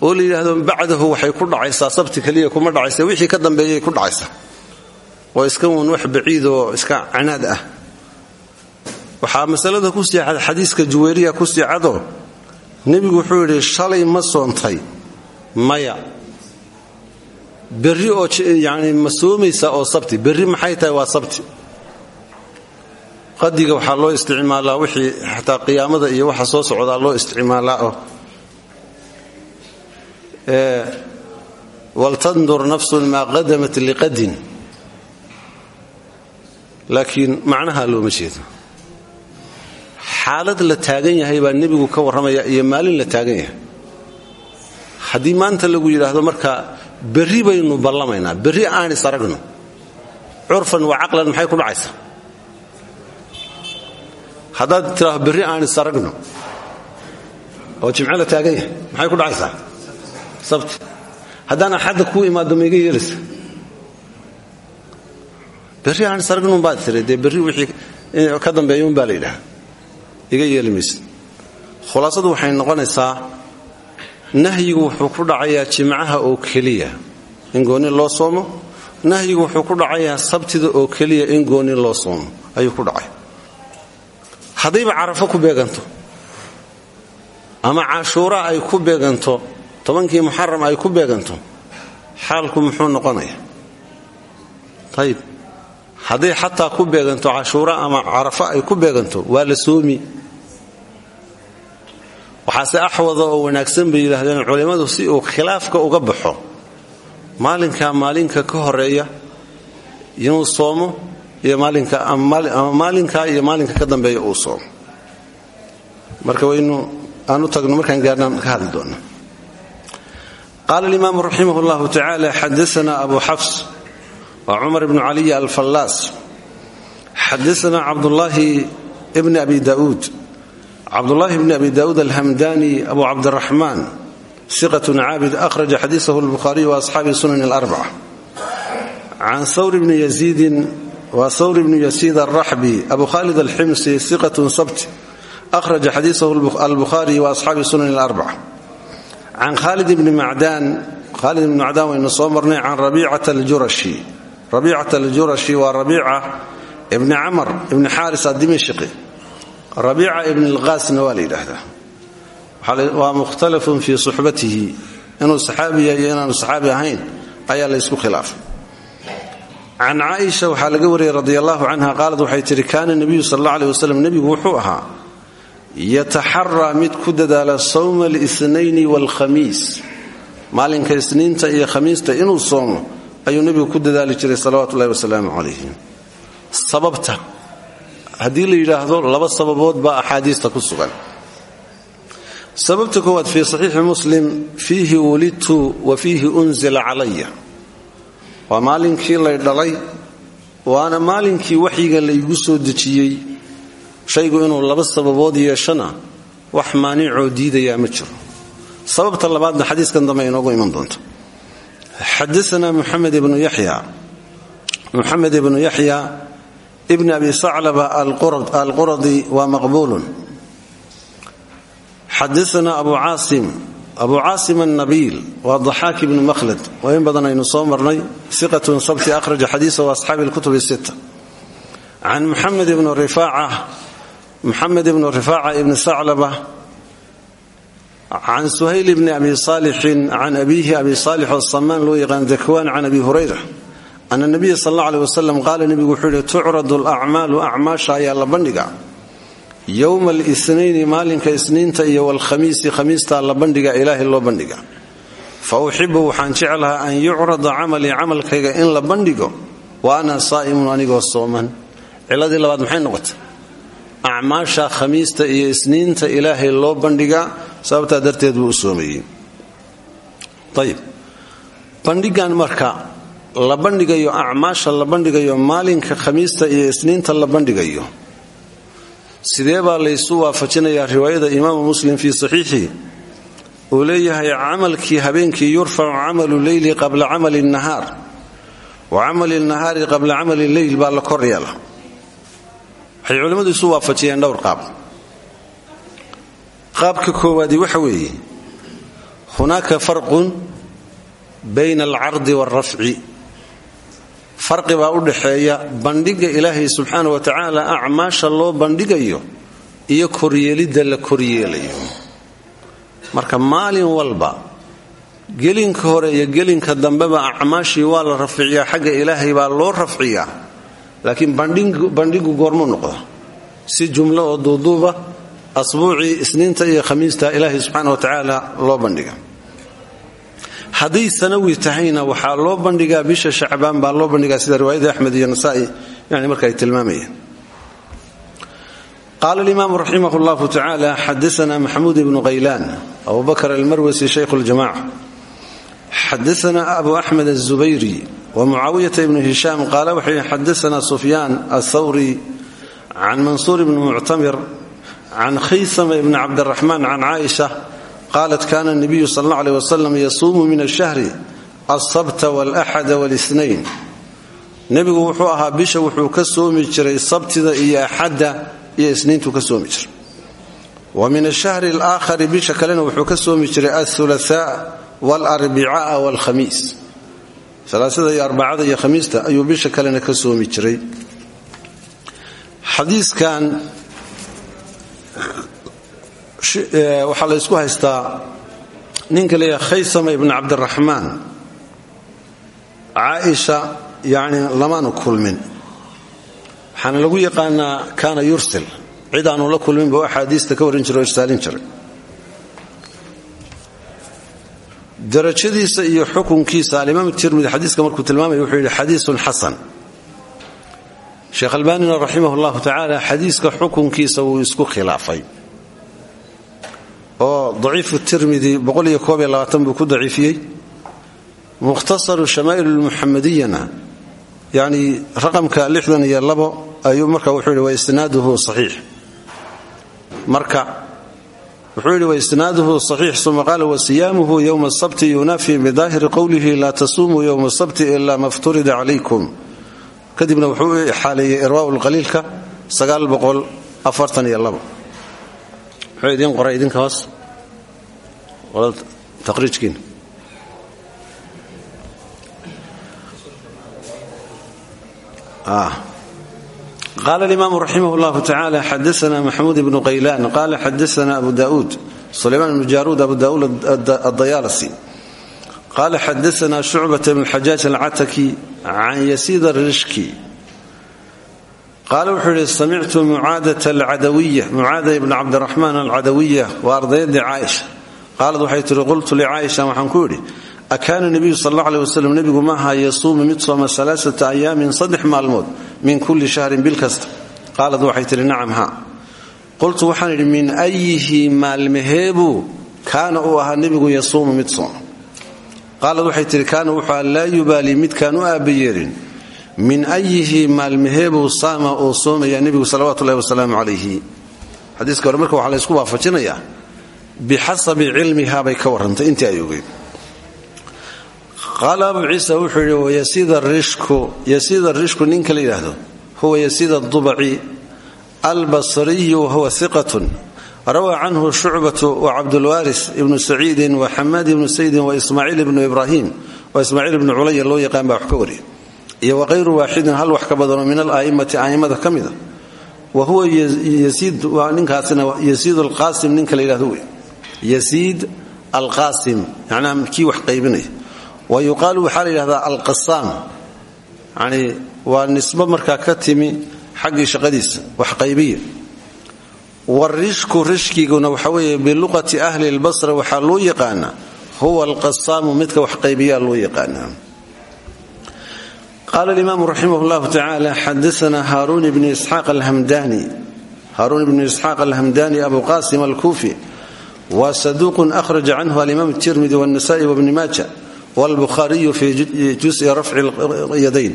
oo la yidhaahdo bacdahu waxay ku dhacaysaa sabti keliya kuma dhacaysa wixii ka dambeeyay ku dhacaysa. Oo iska uun wax baciid oo iska canaad ah. Waxaa masalada ku sii cad xadiiska juwayriya ku sii cadoo nebigu wuxuu yidhi shalay ma soontay maya. Berri oo yani ma oo sabti. Berri maxay tahay? Waa sabti. Qadiga waxaa loo isticmaalaa wixii xataa qiyaamada iyo waxa soo socdaa loo isticmaalaa waltandur nafsun maa qadamat liqadin. Laakiin macnaha looma jeedo. Xaalad la taagan yahay baa nebigu ka warramaya iyo maalin la taagan yahay. Haddii maanta lagu yidhaahdo marka berri baynu ballamaynaa berri aanis aragno. Curfan wa caqlan maxay ku dhacaysaa? Haddaad tidhaahdo berri aanis aragno oo jimco la taagan yahay maxay ku dhacaysaa sabti haddaan axadda kuu imaado ma iga yeelaysa berri aanis aragno baad tiri dee wixii ka dambeeya un baa la yidhaha. Iga yeeli maysa waxay noqonaysaa nahyigu wuxuu ku dhacayaa jimcaha oo keliya in gooni loo soomo. Nahyigu wuxuu ku dhacayaa sabtida oo keliya in gooni loo soomo. Ayuu ku dhacay. Haddayba carafo ku beeganto. Ama cashuura ay ku beeganto tobankii muxaram ay ku beeganto xaalku muxuu noqonaya. Ayib hadday xataa ku beeganto cashuura ama carafo ay ku beeganto waa la soomi. Waxaase axwada oo wanaagsan bay yidhaahdeen culimmadu si uu khilaafka uga baxo. Maalinka maalinka ka horreeya inuu soomo iyo maalinkaama maalinka iyo maalinka ka dambeeya uu soomo. Marka waynu aanu tagno markaan gaarnaan ka hadli doona qaala alimaamu raximah llahu tacaala xadaana abu xafs waa cumar bnu caliy alfallaas xadaana cabdullaahi bni abi dauud cabdulahi bni abi daauud alhamdani abu cabdiraxmaan siqatun caabid ahraja xadiisahu lbukhaariyu waasxaabi sunan alarbaca can hawr bni yaziidin wa hawr bni yasiid alraxbi abu khalid alximsi siqatun sabti ahraja xadiisahu albukhaari waasxaabi sunan alarbaca can khalid bni macdaan khalid bni macdaan waynu soo marnay can rabiicata aljurashi rabiicata aljurashi waa rabiica ibni camar ibni xaaris adimishqi rabiica ibn alqaasna waa la yidhaahdaa waa mukhtalafun fii suxbatihi inuu saxaabiya iyo inaanu saxaabi ahayn ayaa la ysku khilaafay can caaisha waxaa laga wariyey radi allahu canha qaalad waxay tihi yataxaraa mid ku dadaala sawma alisnayni waalkhamiis maalinka isniinta iyo khamiista inuu soomo ayuu nebigu ku dadaali jiray salawaatu ullahi wasalaamu calayhi. Sababta haddii la yidhaahdo laba sababood baa axaadiista ku sugan. Sababta koowaad fii saxiixi muslim fiihi wulidtu wa fiihi unzila calaya. Waa maalinkii lay dhalay waana maalinkii waxyiga laygu soo dejiyey shaygu inuu laba sababood yeeshana wax maanicoo diidayaa ma jiro. Sababta labaadna xadiiskan dambe inoogu iman doonto. Xadaana muxamed ibnu yaxya muxamed ibnu yaxya ibn abi saclaba alquradi waa maqbuulun. Xadaana abu caasim abu caasim annabiil waa daxaak ibnu makhlad. Waa in badan aynu soo marnay. Iqatun sabti akhraja xadiisahu asxaabi lkutub sita can muxamed ibnu rifaaca muxamed ibnu rifaaca ibni saclaba can suhayl bni abi saalixin can abiihi abi saalix oo samaan loo yaqaan dakwaan can abi hurayra ana nabiya sal alla aleh wasalam qaala nebigu wuxuu yihi tucradu alacmaalu acmaasha ayaa la bandhiga yowma alisnayni maalinka isniinta iyo walkhamiisi khamiistaa la bandhiga ilaahay loo bandhiga. Fa uxibu waxaan jeclahaa an yucrada camalii camalkayga in la bandhigo wa ana saa'imun acmaasha khamiista iyo isniinta ilaahay loo bandhigaa sababtaa darteed buu u soomeeyey. Bandhigan marka la bandhigayo acmaasha la bandhigayo maalinka khamiista iyo isniinta la bandhigayo sidee baa laysu waafajinayaa riwaayada imaamu muslim fii saxiixii uu leeyahay camalkii habeenkii yurfacu camalu leyli qabla camali nahaar wa camali nahaari qabla camali leyl baa la kor yeela waxay culimmadu isu waafajiyeen dhowr qaab. Qaabka koowaadi waxa weeye hunaaka farqun bayna alcardi waalrafci farqi baa u dhaxeeya bandhiga ilaahay subxaana wa tacaala acmaasha loo bandhigayo iyo koryeelidda la koryeelayo. Marka maalin walba gelinka hore iyo gelinka dambeba acmaashii waa la rafciyaa xagga ilaahay baa loo rafciyaa laakiin bandhigu goormuu noqda si jumlo oo duuduuba asbuucii isniinta iyo khamiista ilaahay subxaana wa tacaala loo bandhiga. Hadday sanawi tahayna waxaa loo bandhigaa bisha shacbaan baa loo bandhigaa sida riwaayada axmed iyo nasaai yani marka ay tilmaamayeen. Qaala alimaamu raximah llahu tacaala xadaana maxamuud ibnu qaylaan abu bakr almarwasi shaykhu ljamaca xadaana abu axmed azubayri wa mucaawiyata ibnu hishaam qaala waxay xadaana sufyaan athawri can mansuur ibni muctamir can khaysama ibni cabdiraxmaan can caaisha qaalat kana nabiyu sal alla aleh wasalam yasuumu min ashahri alsabta walaxada walisnayn nebigu wuxuu ahaa bisha wuxuu ka soomi jiray sabtida iyo axadda iyo isniintuu ka soomi jiray wa min ashahri alaakhari bisha kalena wuxuu ka soomi jiray alhulahaa walarbicaa walkhamiis. Salaasada iyo arbacada iyo khamiista ayuu bisha kalena ka soomi jiray. Xadiiskan waxaa la ysku haystaa ninka leeyaha khaysama ibn cabdiraxmaan caaisha yani lamaanu kulmin. Waxaana lagu yaqaanaa kaana yursil. Cid aanu la kulminba axaadiista ka warin jira oo irsaalin jiray darajadiisa iyo xukunkiisa. Alimaam tirmidi xadiiska markuu tilmaamaya wuxuu yidhi xadiisun xasan. Sheekh albanina raximah llahu tacaala xukunkiisa wuu isku khilaafay. Oo daciifu tirmidi buu ku daciifiyey. Mukhtasaru shamaa'il lmuxamadiyana yani raqamka iyo ayuu marka wuxuu yidhi waisnaaduhu saxiix. Marka wuxuu yidhi waisnaaduhu saxiix suma qaala wasiyaamuhu yowma asabti yunaafi bidaahiri qowlihi laa tasumuu yowma asabti ilaa ma fturida calaykum. Kadibna wuxuu u xaaleeyey irwaau lqaliilka muxuu idiin qoray idinka hoos taqriijkiina qala alimaamu raximah llahu tacala xadaana maxamuud ibnu qaylaan qala xadaana abu dauud sulaymaan ibnu jaruud abu dauud adayaalasi qala xadaana shucbata bn xajaaj alcataki can yasiid arishki qaala wuxuu yidhi samictu mucaadat alcadawiya mucaada ibn cabdiraxmaan alcadawiya waa ardayaddii caaisha qaalad waxay tihi qultu licaaisha waxaan ku yidhi akaana nebiyu sal alla aleh waslem nebigu maaha yasuumu mid sooma alaaata ayaamin saddex maalmood min kulli shahrin bil kasta. Qaalad waxay tihi nacam ha qultu waxaan idhi min ayihi maalmaheebuu kaana uu ahaa nebigu yasuumu mid sooma? Qaalad waxay tihi kaana wuxuu laa yubaalii midkaan u aabbayeerin min ayihi maalmaheebuu saama uu soomaya nebigu salawatulahi wasalaamu calayhi xadiiska hore marka waxaa la ysku waafajinayaa bixasabi qaala abu ciisa wuxuu yidhi wayasiida rishku ninka la huwa yasiid adubaci albasriyu wahuwa iqatun rawaa canhu shucbatu wacabdulwaris ibnu saciidin wa xamaad ibnu saydin wa ismaaciil ibnu ibraahim oo ismaaciil ibnu culaya loo yaqaan baa wax ka wariya iyo waqayru waaxidin hal wax ka badanoo min ala'immati a'immada ka mida. Wa huwa ninkaasina yasiid alqaasim ninka la yidhahdo wey yasiid alqaasim macnaha wax qaybinaya wa yuqaalu waxaa la yidhahdaa alqasaam yani waa nisbo markaa ka timi xaggii shaqadiisa wax qaybiya. Warishku rishkiguna waxa weeye biluqati ahli lbasra waxaa loo yaqaanaa huwa alqasaamu midka wax qaybiyaa loo yaqaanaa. Qala alimaamu raximah llahu tacala xadaana haarun ibnu isxaaq alhamdani haaruun ibnu isxaaq alhamdani abu qasim alkuufi. Wa saduuqun ahraja canhu alimaam tirmidi wاnasai wbni maaja wاlbukhariyu fi jusi rafci yadayn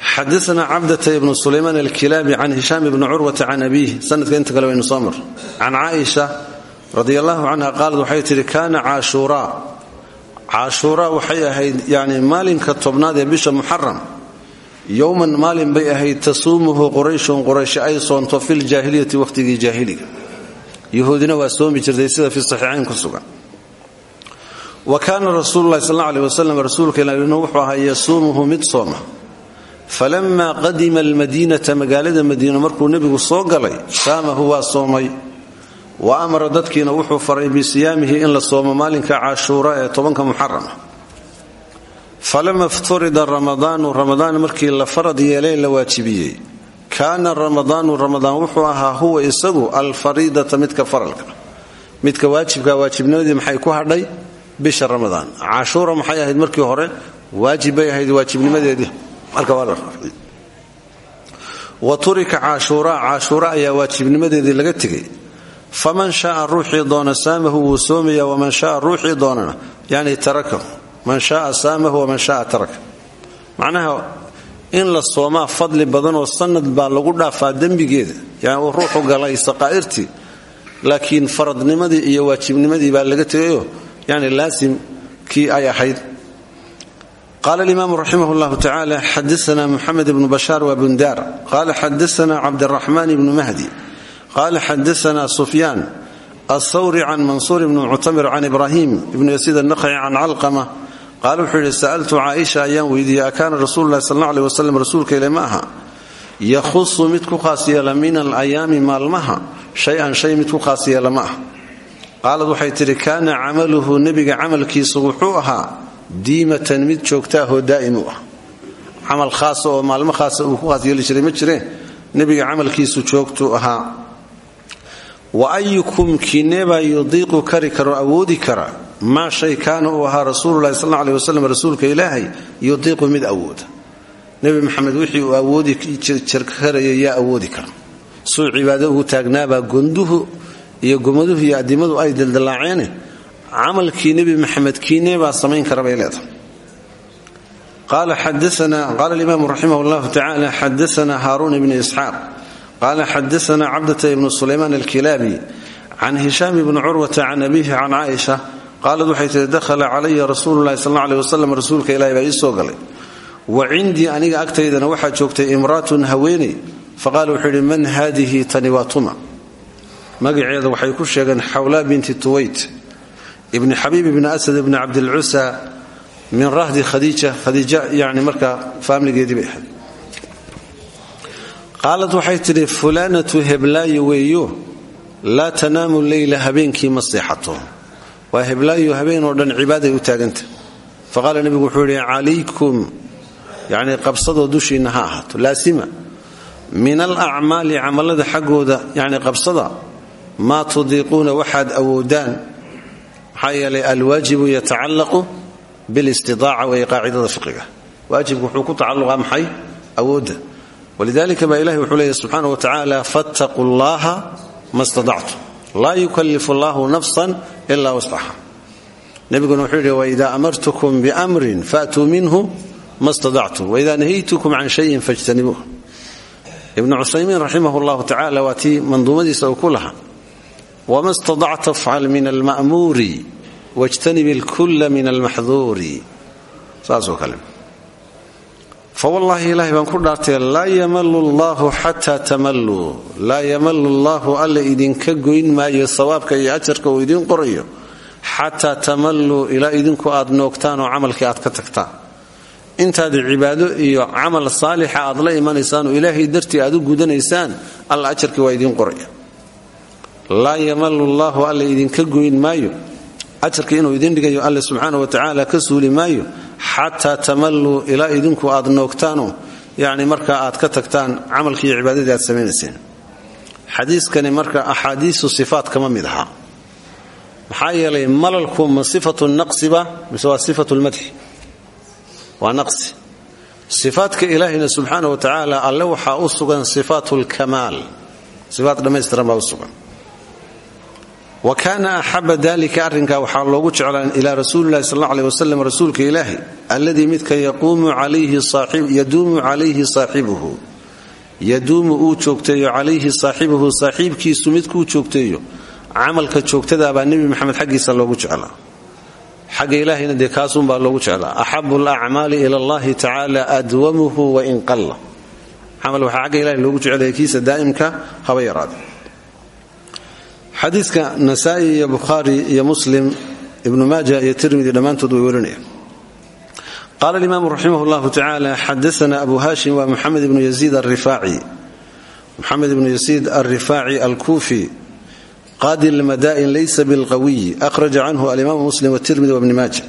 xadaana cabdata ibnu sulaymaan alkilaabi can hishaam ibni curwata can abiih sanadka inta kale waynu soo mar can caaisha radi allahu canha qaalad waxay tihi kana caashuuraa caashuuraa waxay ahayd yani maalinka tobnaad ee bisha muxaram yowman maalin bay ahayd tasuumuhu qurayshun quraysh ay soonto filjaahiliyati wakhtigii jaahiliga yahuudina wa kaana rasuululahi sal allau aleh wasalam rasuulka ilaalina wuxuu ahaa yasuumuhu mid sooma. Falamaa qadima almadiinata magaalada madiina markuu nebigu soo galay saamahu waa soomay. Wa amara dadkiina wuxuu faray bisiyaamihi in la soomo maalinka cashuura ee tobanka muxarama falama ifturida ramadaanu ramadaan markii la farad yeelay la waajibiyey. Kaana ramadaanu ramadaan wuxuu ahaa huwa isagu alfariidata midka faralka. Midka waajibka waajibnimadii maxay ku hadhay bisha ramadaan cashuura maxay ahayd markii hore? Waajib bay ahayd waajibnimadeedii. Marka waa la wa turika cashuura ayaa waajibnimadeedii laga tegay faman shaaa ruuxii doona saamahu wuu soomaya waman shaaa ruuxii doonana yani tarakahu man shaaa saamahu waman shaaa taraka. Macnaha in la soomaa fadli badanoo sanad baa lagu dhaafaa dembigeeda yani uu ruuxu galay saqaa'irtii laakiin faradnimadii iyo waajibnimadii baa laga tegayo yani laasimkii ay ahayd qala alimaamu raximah llahu tacala xadaana muxamed ibnu bashaar wa bundaar qala xadaana cabdiraxmaan ibnu mahdi qala xadaana sufyaan althawri can mansuur ibni muctamir can ibrahim ibnu yasiid annaqci can calqama qaala wuxuu yidhi sa'altu caaisha ayaan weydiiyey akaana rasuulu lahi sal aleh wasalam rasuulka ile ma aha yakhusu mid ku khaas yeela min alayaami maalmaha shay-an shay mid ku khaas yeela ma ah qaalad waxay tidhi kaana camaluhu nebiga camalkiisu wuxuu ahaa diimatan mid joogtaahoo daa'im u ah. Camal khaasa oo maalmo khaasa uu ku khaas jiray ma jireen nebiga camalkiisu joogtuu ahaa. Wa ayukum kineebaa yudiiqu kari karo awoodi kara maa shay kaana uu ahaa rasuululahi sal wasalam rasuulka ilaahay yudiiqu mid awooda nebi maxamed wixii uu awoodi karaya yaa awoodi kara. Suu cibaado ugu taagnaabaa iyo gomaduhu iyo adimadu ay daldallaaceene camalkii nebi maxamed kiineebaa samayn kara bay leedahay. Qaala alimaamu raximah llahu tacala xadaana haaruun ibni isxaaq qala xadaana cabdata ibnu sulaymaan alkilaabi can hishaam ibni curwata can abiihi can caaisha qaalad waxay tihi dakhala calaya rasuulu lahi sal aleh wasalam ilahi baa ii galay. Wa cindii aniga agtaydana waxaa joogtay imraatun haweeney faqaala wuxuu man haadihi tani waa tuma magaceeda waxay ku sheegeen xawlaa binti tuwayt ibni xabiib ibni asad ibni cabdilcusa min rahdi khadiija khadiija yani markaa faamligeedii bay ahayd. Qaalad waxay tidhi fulaanatu heblaayo weeyo laa tanaamu leyla habeenkii ma seexato. Waa heblaayo habeen oo dhan cibaaday u taaganta. Faqaala nebigu wuxuu yidhi calaykum yacnii qabsadoo dushiinna ha ahaato laasima. Min alacmaali camallada xaggooda qabsada maa tudiiquuna waxaad awoodaan. Maxaa yeelay alwaajibu yatacallaqu bilistidaaca wey qaacidada fiqiga waajibku wuxuu ku tacalluqaa maxay? Awoodda walidalika baa ilahi wuxuu leeyahy subxaana wa tacaala fattaquu llaha ma stadactu laa yukallifu allahu nafsan ila wascaha nebiguna wuxuu yidhi waida amartukum biamrin faatuu minhu ma stadactum waida nahaytukum can shayin fajtanibuuh. Ibnu cusaymiin raximah llahu tacala waa tii manduumadiisa uu ku lahaa wma stadacta afcal min alma'muuri wاjtanib اlkula min almaxduuri saasoo kale fawallaahi ilahay baan ku dhaartay laa yamalu allahu xataa tamalluu laa yamalu allahu alla idinka goyn maayo sawaabka iyo ajarka uu idiin qorayo xataa tamalluu ilaa idinku aad noogtaan oo camalkii aad ka tagtaan intaad cibaado iyo camal saalixa aad la imanaysaan oo ilaahay dartii aad u gudanaysaan alla ajarkii waa idiin qoraya laa yamalu llaahu alla idinka goyn maayo. Ajarka inuu idin dhigayo alle subxaana wa tacaala ka suuli maayo xataa tamalluu ilaa idinku aad noogtaanoo yacni markaa aad ka tagtaan camalkiiyo cibaadadii aad samaynayseen. Xadiiskani marka axaadiisu sifaat kama mid aha. Maxaa yeelay malalku ma sifatu naqsiba mise sifatu lmadxi waa naqsi. Sifaatka ilaahina subxaana wa tacaala alle waxaa u sugan sifaatu lkamaal sifaat dhammaystiran baa wa kaana axaba dalika arrinkaa waxaa loogu jeclaan ilaa rasuulilahi sal alla aleh wasalam rasuulka ilaahi alladii midka yaduumu calayhi saaxibuhu. Yaduumu uu joogteeyo calayhi saaxibuhu saaxiibkiisu midkuu joogteeyo camalka joogtadaabaa nebi maxamed xaggiisa loogu jeclaa. Xagga ilaahayna dee kaasunbaa loogu jeclaa. Axabu alacmaali ila allahi tacaala adwamuhu wain qalla. Camal waxaa xagga ilahay loogu jecelaya kiisa daa'imka haba yaraada xadiidka nasaa'i iyo bukhaari iyo muslim ibnu maaja iyo tirmidi dhammaantood way warinayaan qaala alimaamu raximah llahu tacaala xadaana abu hashim waa muxamed ibnu yaziid arifaaci muxamed ibnu yaziid alrifaaci alkuufi qaadi lmadaa'in laysa bilqawiy akhraja canhu alimaamu muslim watirmidi wabni maaja.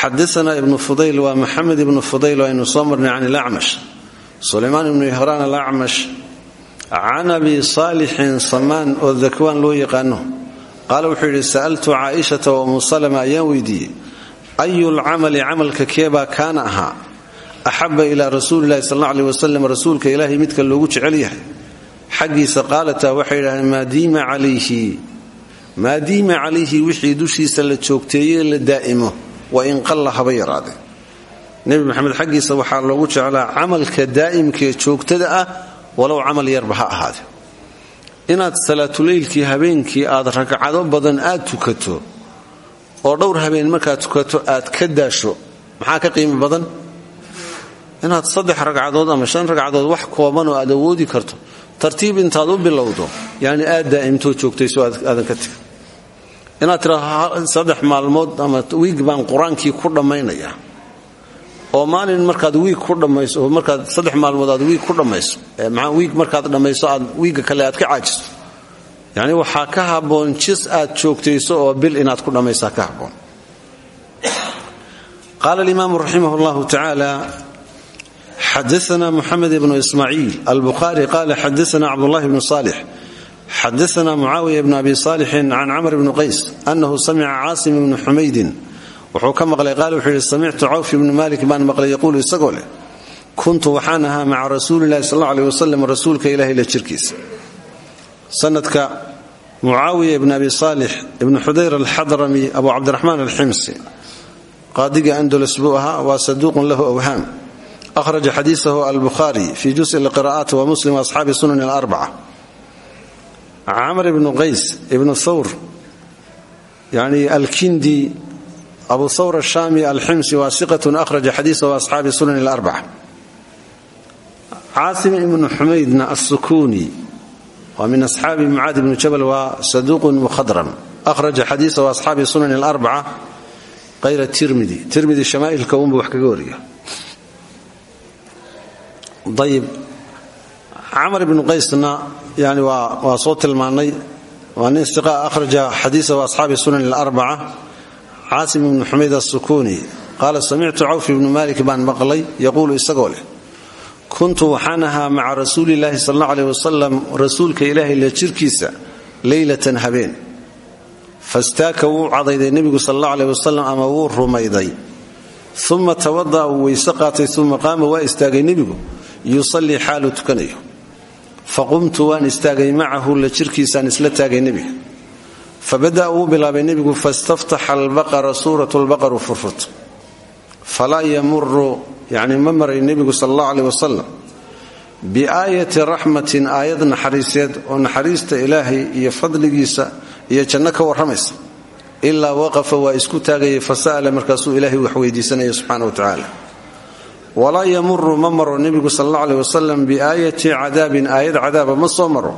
Xadaana ibnu fudayl waa maxamed ibnu fudayl aynu soo marnay can ilacmash. Sulaymaan ibnu ihraan alacmash can abi saalixin samaan oo dakwaan loo yaqaano qaala wuxuu yidhi sa'altu caaishata wa umu salama ayaan weydiiyey. Ayu lcamali camalka keebaa kaana ahaa? Axaba ilaa rasuulilahi sal aleh wasalam rasuulka ilaahay midka loogu jecel yahay? Xaggiisa qaalataa waxay yidhahdeen maadiima calayhi? Wixii dushiisa la joogteeye la daa'imo? Wa in qalla haba yaraadee nebi maxamed xaggiisa waxaa loogu jeclaa camalka daa'imkaee joogtada ah walow camal yarba ha ahaade inaad salaatuleylkii habeenkii aad ragcado badan aad tukato oo dhowr habeen markaad tukato aad ka daasho maxaa ka qiimi badan? Inaad saddex ragcadood ama shan ragcadood wax kooban oo aad awoodi karto tartiib intaad u bilowdo yani aad daa'imtoo joogtayso aadan ka tegin inaad tiraado saddex maalmood ama wiig baan qur'aankii ku dhammaynaya oo maalin markaad wiig ku dhammayso markaad saddex maalmood aad wiig ku dhammayso wiig markaad dhammayso aad wiigga kale aad ka caajisto yacni waxaa ka habboon jis aad joogtayso oo bil inaad ku dhammaysaa ka habboon. Qaala alimaamu raximah allahu tacaala xadaana muxamed ibnu ismaaciil albuhaari qaala xadaana cabdullahi bnu saalix xadaana mucaawiya bnu abi saalixin can camr bni qays annahu samica caasim ibni xumaydin wuxuu ka maqlay qaal wuxuu yidhi samictu cawf ibnu malik baan maqlay yaquulu isagoo leh kuntu waxaan ahaa maca rasuulilahi sal alla aleh rasuulka ilahay la jirkiisa. Sanadka mucaawiya ibn abi saalix ibnu xudayr alxadrami abu cabdiraxmaan alximsi qaadiga andolos buu ahaa waa saduuqun lahu awhaam ahraja xadiisahu albukhaari fi jusi lqira'aat wa muslim waasxaabi sunan alarbaca. Camr ibnu qays ibnu thawr yani alkindi abu thawr ashaami alximsi waa siqatun ahraja xadiisahu asxaabi sunan alarbaca caasim ibnu xumaydna assukuuni waa min asxaabi mucaad ibnu jabal waa saduuqun mukhadram ahraja xadiisahu asxaabi sunan alarbaca qayra tirmidi tirmidi shamaa'ilka unba wax kaga wariya ayib camar ibnu qaysna yani waa soo tilmaannay waa nin iqa ahraja xadiisahu asxaabi sunan alarbaca caasim ibnu xumayd asukuni qaala samictu cawf ibnu malik baan maqlay yaquulu isagoo leh kuntu waxaan ahaa maca rasuulilaahi sal alla aleh wasalam rasuulka ilaahay la jirkiisa leylatan habeen. Fastaaka wuu cadayday nebigu sal alla aleh wasalam ama wuu rumayday. Uma tawada'a wuu weyse qaatay uma qaama waa istaagay nebigu yusallii xaaluu tukanayo. Faqumtu waan istaagay macahu la jirkiisaan isla taagay nebiga fabada'a wuu bilaabay nebigu fastaftaxa albaqara suurat lbaqaru furfurt. Falaa yamuru yacni ma maray nebigu sal allahu aleh wasalam biaayati raxmatin aayad naxariiseed oo naxariista ilaahay iyo fadligiisa iyo janno ka warramaysa. Ilaa waqafa waa isku taagayay fasa'ala markaasuu ilaahay wax weydiisanaya subxana wa tacaala. Walaa yamuru ma maro nebigu sal alla aleh wasalam biaayati cadaabin aayad cadaaba ma maro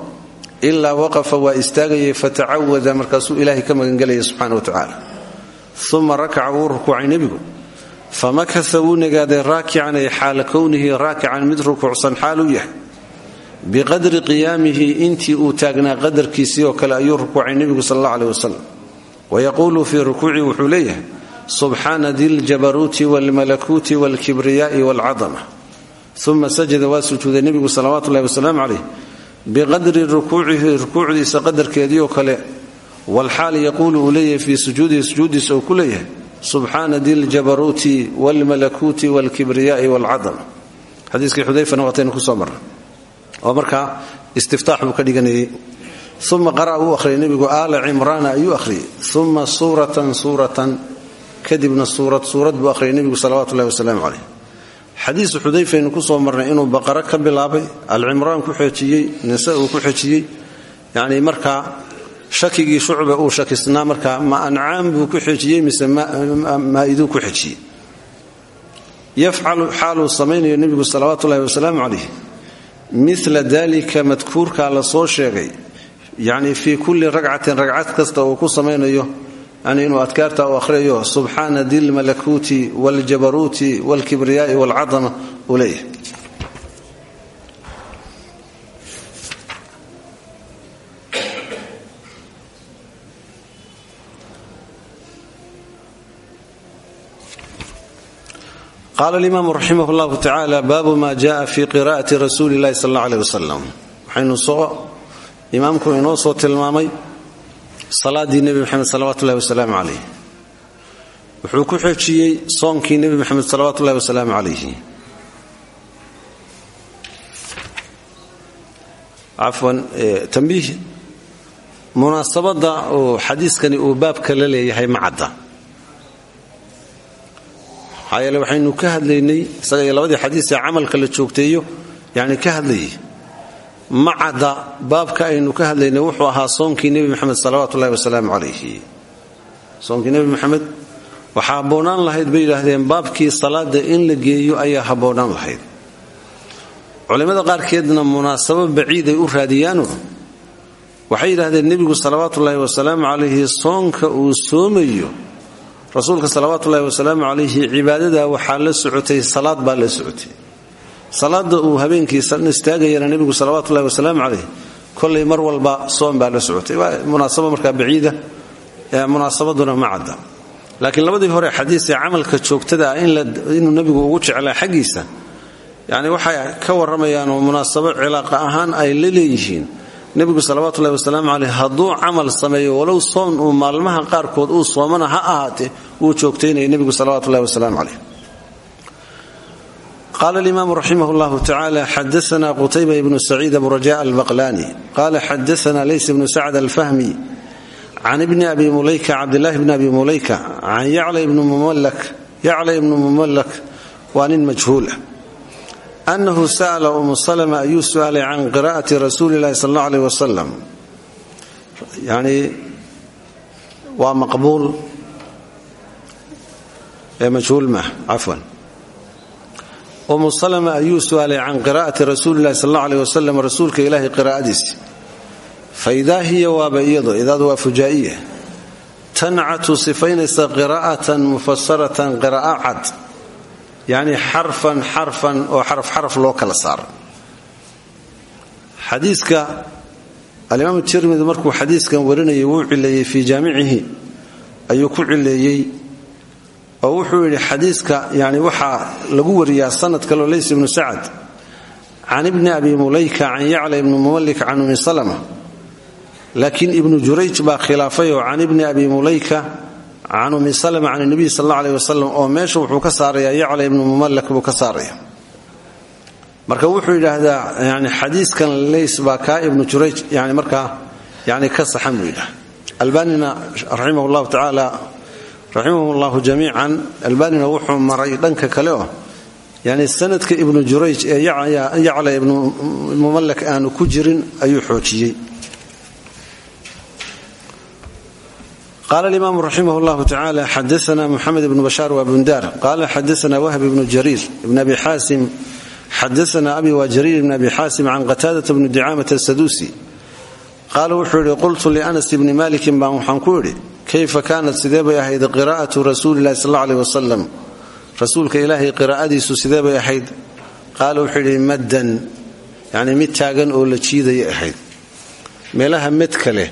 ilaa waqafa waa istaagayay fatacawada markaasuu ilaahay ka magangelaya subxana wa tacaala. Uma rakaca wuu rukuucay nebigu. Famakasa wuu nagaaday raakican ay xaala kownihi raakican mid rukuucsan xaaluu yahay. Biqadri qiyaamihi intii uu taagnaa qadarkiisii oo kale ayuu rukuucay nebigu sal alla aleh wasalam wayaquulu fii rukuuci wuxuu leeyahay subxaana diljabaruuti waalmalakuuti waalkibriyaai waalcadama uma sajada waa sujuuday nebigu salawaatu ullahi wasalaamu biqadri rukuucihi rukuucdiisa qadarkeedii oo kale walxaal yaquulu uu leeyahay fii sujuudihi sujuuddiisa uu ku leeyahay subxaana diljabaruuti waalmalakuuti waalkibriyaai waalcadama xadiiskii xudayfana waataynu ku soo marna oo markaa istiftaax buu ka dhiganayay. Uma qara'a wuu akhriyay nebigu aala cimraana ayuu akhriyey uma suuratan suuratan kadibna suurad suurad buu akhriyay nebigu salawatu ullahi wasalaamu caleyh xadiisu xudayfaynu ku soo marnay inuu baqara ka bilaabay alcimraan ku xeejiyey nise uu ku xejiyey yacni markaa shakigii shucba uu shakisnaa markaa ma ancaam buu ku xejiyey mise maa'iduu ku xejiyey yafcalu xaaluu samaynayo nebigu salawaatu ullahi wasalaamu caleyh mila dalika madkuurka la soo sheegay. Yacni fii kulli ragcatin ragcad kasta uu ku samaynayo yani inuu adkaarta u akhriyayo subxaana dilmalakuuti waaljabaruuti waalkibriyaai waalcadama uu leeyahay qaala alimaamu raximah llahu tacaala baabu ma jaءa fi qira'ati rasuuli اllahi sal اllah aleh wasalam waxaynu soo imaamku inoo soo tilmaamay salaadii nebi maxamed salawatu ullahi wasalaamu calayh wuxuu ku xejiyey soonkii nebi maxamed salawatu ullahi wasalaamu calayhi cafwan tambiih munaasabadda uu xadiiskani uu baabka la leeyahay ma cadda yeele waxaynu ka hadlaynay isaga iyo labadii xadiis ee camalka la joogteeyo yani ka hadlayay ma cadda baabka aynu ka hadlaynay wuxuu ahaa soonkii nebi maxamed salawaatu ullahi wasalaamu calayhi. Soonkii nebi maxamed waxaa habboonaan lahayd bay yidhaahdeen baabkii salaada in la geeyo ayaa habboonaan lahayd. Culimmada qaarkeedna munaasabo baciiday u raadiyaano waxay yidhahdeen nebigu salawaatuullaahi wasalaamu calayhi soonka uu soomayo rasuulka salawaatuullahi wasalaamu calayhi cibaadada waxaa la socotay salaad baa la socotay salaada uu habeenkiisa istaagayana nebigu salawatullahi wasalaamu caleyh kolay mar walba soon baa la socotay. Waa munaasabo markaa baciida munaasabaduna ma cadda. Laakiin labadii hore xadiis ee camalka joogtada ah inuu nebigu ugu jeclaa xaggiisa yani waxay ka warramayaan oo cilaaqa ahaan ay la leeyihiin. Nebigu salawatullahi wasalaamu caleyh hadduu camal sameeyo walow soon uu maalmaha qaarkood uu soomana ha ahaatee wuu joogtaynaya nebigu salawatullahi wasalaamu caleyh qala alimaam raximah llahu tacala xadaana qutayba ibnu saciid abu raja albaqlani qala xadaana lays ibnu sacd alfahmi can ibni abi mulayka cabdillahi bni abi mulayka can yacla ibnu mumallak waa nin majhuula anahu sa'la umu salma ayuu su'aalay can qira'ati rasuuli illahi sal allah aleyh wasalam yani waa maqbuul ee majhuul maah cafwan umu salma ayuu su'aalay can qira'ati rasuuli illahi sal allah aleyh wasalam rasuulka ilaahay qiraa'adiisi faidaa hiya waaba iyado idaadu waa fujaa'iya. Tancatu sifaynaysa qiraa'atan mufasaratan qira'a cad. Yacni xarfan xarfan oo xaraf xaraf loo kala saaro xadiiska alimaam tirmidi markuu xadiiskan warinayay wuu cileeyey fii jaamicihi ayuu ku cileeyey oo wuxuu yidhi xadiiska yani waxaa lagu wariyaa sanad kaloo lays ibnu sacad can ibni abi mulayka can yacla ibni mumalik can umi salama. Laakiin ibnu jurayj baa khilaafay oo can ibni abi mulayka can umi salama can nabiy sal alla aleh wasalam oo meesha wuxuu ka saarayaa yacla ibnu mumallak buu ka saaraya marka wuxuu yidhaahdaa yani xadiiskan leys baa kaa ibnu jurayj yani markaa yani ka saxan buu albanina raximah llahu raximahum llahu jamiican. Albanina wuxuu maray dhanka kale oo yani sanadka ibnu jurayj ee yacla ibnu mumallak aanu ku jirin ayuu xoojiyey. Qala alimaam raximah llahu tacala xadaana muxamed ibnu bashaar wa bundar qala xadaana wahb ibnu jariir ibn abi xaasim. Xadaana abi wa jariir ibn abi xaasim can qataadata bni dicaamata qaala wuxuu yidhi qultu lianas ibni malikin baan waxaan ku idhi kayfa kaanat sidee bay ahayd qiraa'atu rasuulilahi sal aleh wasalam rasuulka ilaahay qiraa'adiisu sidee bay ahayd qaala wuxuu yidhi maddan yani mid taagan oo la jiidaya ahayd meelaha medka leh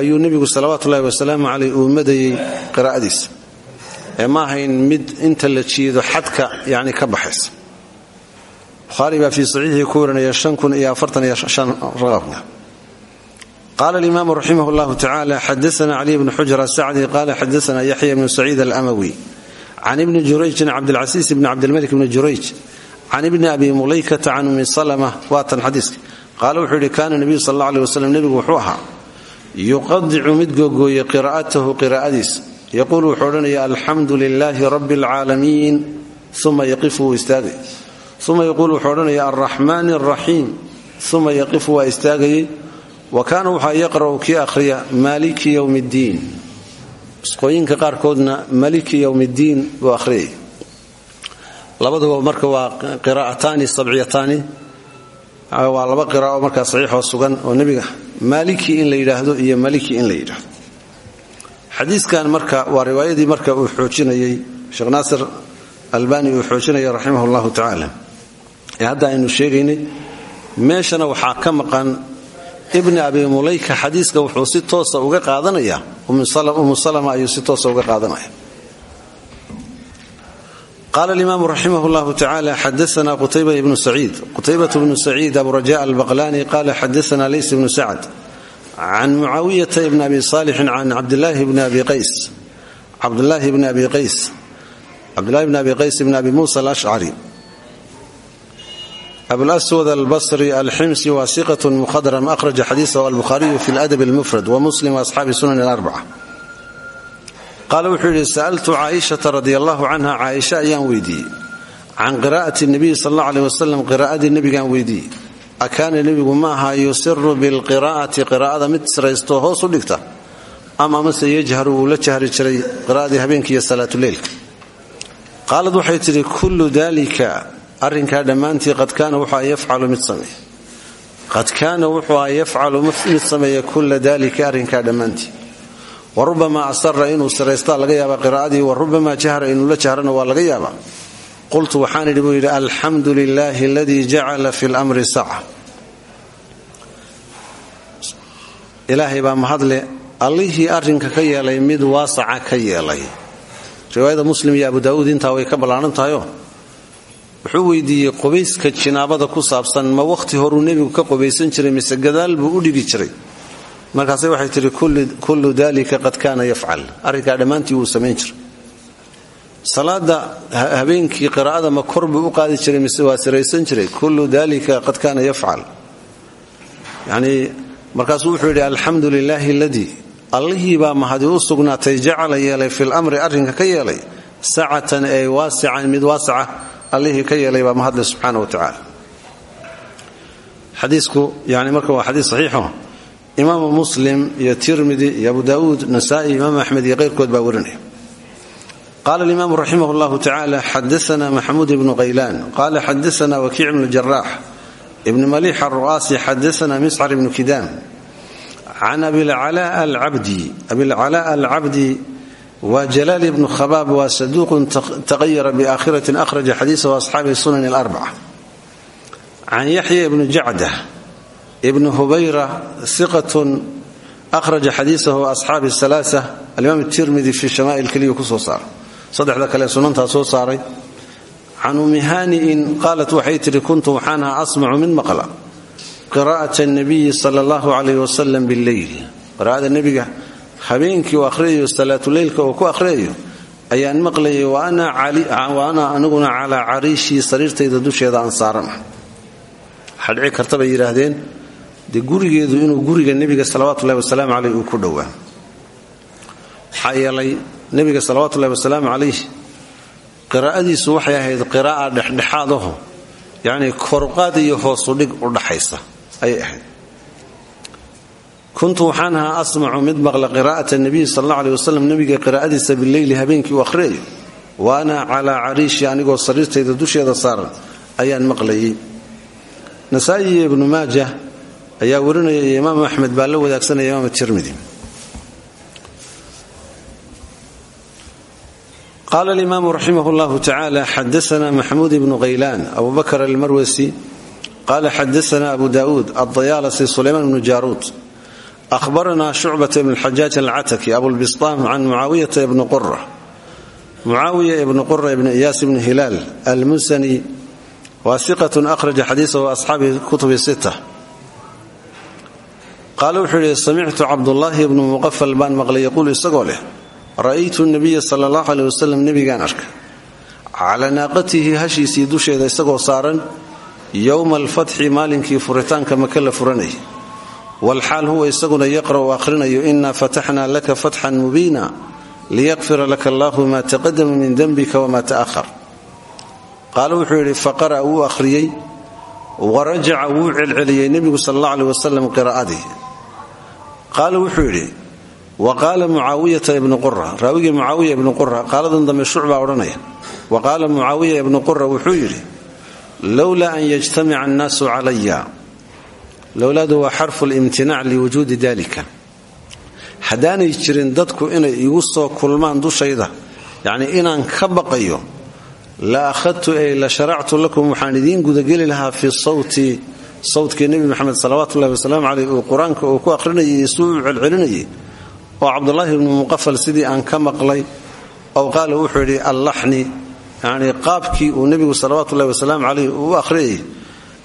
ayuu nebigu salawaatuulahi wasalaamu caleyh uu madayey qiraa'adiisa ee ma ahayn mid inta la jiido xadka yani ka baxaysa bukhaari baa fii qaala alimaamu raximah llahu tacala xadaana caliy bnu xujr asacdi qala xadaana yaxya bnu saciid alamawi can ibni jurayjin cabdilcasiis bni cabdilmalik bni jurayj can ibni abi mulaykata can umi salama waatan xadiiska qaala wuxuu yidhi kaana nebiyu sal alla aleh waslem nebigu wuxuu ahaa yuqadicu mid googooye qiraa'atahu qiraa'adiisa yaquulu wuxuu odhanaya alxamdu lilaahi rabbi alcaalamiin uma yaqifu wuu istaagay uma yaquulu wuxuu odhanaya alraxmaani alraxiim uma yaqifu waa istaagayey wa kaana waxaa yaqra'u kii akhriya maaliki yowmi ddiin isqooyinka qaarkoodna maliki yowmi ddiin buu akhriyay labaduba marka waa qiraa'ataani sabciyataani. Waa laba qiraa'o markaa saxiixoo sugan oo nebiga maaliki in la yidhaahdo iyo maliki in la yidhaahdo. Xadiiskan marka waa riwaayadii marka uu xoojinayey sheekh naasir albani uu xoojinaya raximah llahu tacaala hadda aynu sheegaynay meeshana waxaa ka maqan ibni abi mulayka xadiiska wuxuu si toosa uga qaadanaya umu salama ayuu si toosa uga qaadanaya. Qala alimaamu raximah llahu tacala xadaana qutayba ibnu saciid. Qutaybat bnu saciid abu raja albaqlani qala xadaana lays ibnu sacd can mucaawiyata ibni abi saalixin can cabdilaahi bni abi qays. Cabdulaahi bni abi qays. Bni abi qays bni abi muusa alashcari ablaswad albasri alximsi wasiqat mukhadram akhraja xadiisahu albukhariyu fi ladab almufrad wamuslim waasxaabi sunan alarbaca qaala wuxuu yidhi sa'altu caaishata radi allahu canha caaisha ayaan weydiiyey can qiraa'ati nabiyi sal alla aleh wasalam qiraa'adii nebigaan weydiiyey akaana nebigu ma aha yusiru bilqiraa'ati qiraa'ada mid siraystoo hoos u dhigta. Ama amase yajharu wuu la jahri jiray arrinkaa dhammaantii qad kaana wuxua yafcalu mid sameeya. Qad kaana wuxuu a yafcalu mid sameeya kulla dalika arrinkaa dhammaantii. Wa rubamaa asara inuu siraystaa laga yaabaa qiraa'adii wa rubamaa jahra inuu la jahrana waa laga yaabaa. Qultu waxaan idhi buu yidhi alxamdu lilaahi aladii jacala fi lmri saca. Ilaahay baa mahadle allihii arrinka ka yeelay mid waasaca ka yeelay. Riwaayada muslim iyo abu daa'uud intaa way ka ballaaran wuxuu weydiiyey qubayska jinaabada ku saabsan ma wakhti horuu nebigu ka qubaysan jiray mise gadaal buu u dhigi jiray? Markaase waxay tihi kullu dalika qad kaana yafcal. Arrinkaa dhammaantii wuu samayn jiray. Salaada habeenkii qiraa'ada ma kor u qaadi jiray mise waa siraysan jiray? Kullu dalika qad kaana yafcal. Yanii markaasuu wuxuu yidhi alxamdu lilaahi aladii allihii mahadi u sugnaatay jacala yeelay fi lamri arrinka ka yeelay sacatan ay waasican mid waasaca allihii ka yeelay baa mahadle subxaana wa tacaala. Xadiisku yani marka waa xadiis saxiixo imaamu muslim iyo tirmidi iyo abu daauud nasa'i imaam axmed iyo keyrkood baa warinaya. Qala alimaamu raximah llahu tacala xadaana maxamuud ibnu qaylaan. Qala xadaana wakiic bnu jaraax ibn malix aru'aasi xadaana miscar ibnu kidaam. Can abilcalaa alcabdi wa jalaal ibnu khabaab waa saduuqun taqayara biaakhiratin akhraja xadiisahu asxaabi sunan alarbaca can yaxya ibnu jacda ibnu hubayra iqatun ahraja xadiisahu asxaabi alaaa alimaam tirmidi fi shamaa'il keliyu ku soo saaray. Saddexda kale sunantaa soo saaray. Can ummi haani'in qaalat waxay tidhi kuntu waxaan ahaa asmacu mid maqla. Qiraa'ata nabiyi sala allahu calayh wasalam billeyl qiraa'ada nebiga habeenkii uu akhriyayo salaatuleylka uu ku akhriyayo ayaan maqlayay wa ana aniguna calaa cariishii sariirtayda dusheeda aan saarana waxaa dhici karta bay yidhaahdeen dee gurigeedu inuu guriga nebiga salawatullahi wasalaamu caleyh uu ku dhowaa? Maxaa yeelay nebiga salawatullahi wasalaamu calayh qiraa'adiisu waxay ahayd qiraa'a dhexdhexaadaho yacnii koruqaad iyo hoosudhig u dhaxaysa ayay ahayd kuntu waxaan ahaa asmacu mid maqla qiraa'ata nabiyi sal alla aleh wasalam nebiga qiraa'adiisa bileyli habeenkii uu akhriyayo wa ana calaa cariishi anigoo sariirtayda dusheeda saaran ayaan maqlayay. Nasaa'i iyo ibnu maaja ayaa warinaya iyo imaam axmed baa la wadaagsanaya imaam tirmidi. Qaala alimaamu raximah llahu tacala xadaana maxamuud ibnu khaylaan abu bakr almarwasi qala xadaana abu dawuud aldayaalasi sulaymaan ahbarana shucbata ibn xajaaj alcataki abulbistaam can mucaawiyata ibni qura mucaawiya ibni qura ibni iyaas ibni hilaal almusani waa iqatun ahraja xadiisahu asxaabi kutubi sita qaale wuxuu yidhi samictu cabdullaahi ibnu muqafal baan maqlay yaquulu isagoo leh ra'aytu nabiya sala allahu aleh wasalam nebigaan arka calaa naaqatihi hashiisii dusheeda isagoo saaran yowma alfatxi maalinkii furitaanka maka la furanayay walxaal huwa isaguna yaqra'u akhrinayo inaa fataxnaa laka fatxan mubiina liyaqfira laka allahu maa taqadama min denbika wamaa ta'ahar qaale wuxuu yidhi faqara wuu akhriyey warajaca wuu celceliyey nebigu sal alla aleh wasalam qiraa'adii qaale wuxuu yidhi wa qaala mucaawiyata ibnu qura raawigii mucaawiya ibnu qura qaaladan dambe shucbaa odhanaya wa qaala mucaawiya ibnu qura wuxuu yidhi lowlaa an yajtamica annaasu calaya lowlaadu waa xarfu limtinac liwujuudi dalika haddaanay jirin dadku inay igu soo kulmaan dushayda yacnii inaan ka baqayo la akhadtu ay la sharactu lakum waxaan idiin gudageli lahaa fi sawti sawtkii nebi moxamed salawaatullahi wasalaamu caleyh uu qur'aanka uu ku akhrinayay suu u celcelinayay oo cabdulaahi ibnu muqafal sidii aan ka maqlay ow qaala wuxuu yidhi allaxni yacnii qaabkii uu nebigu salawaatullahi wasalaamu caleyh uu u akhriyay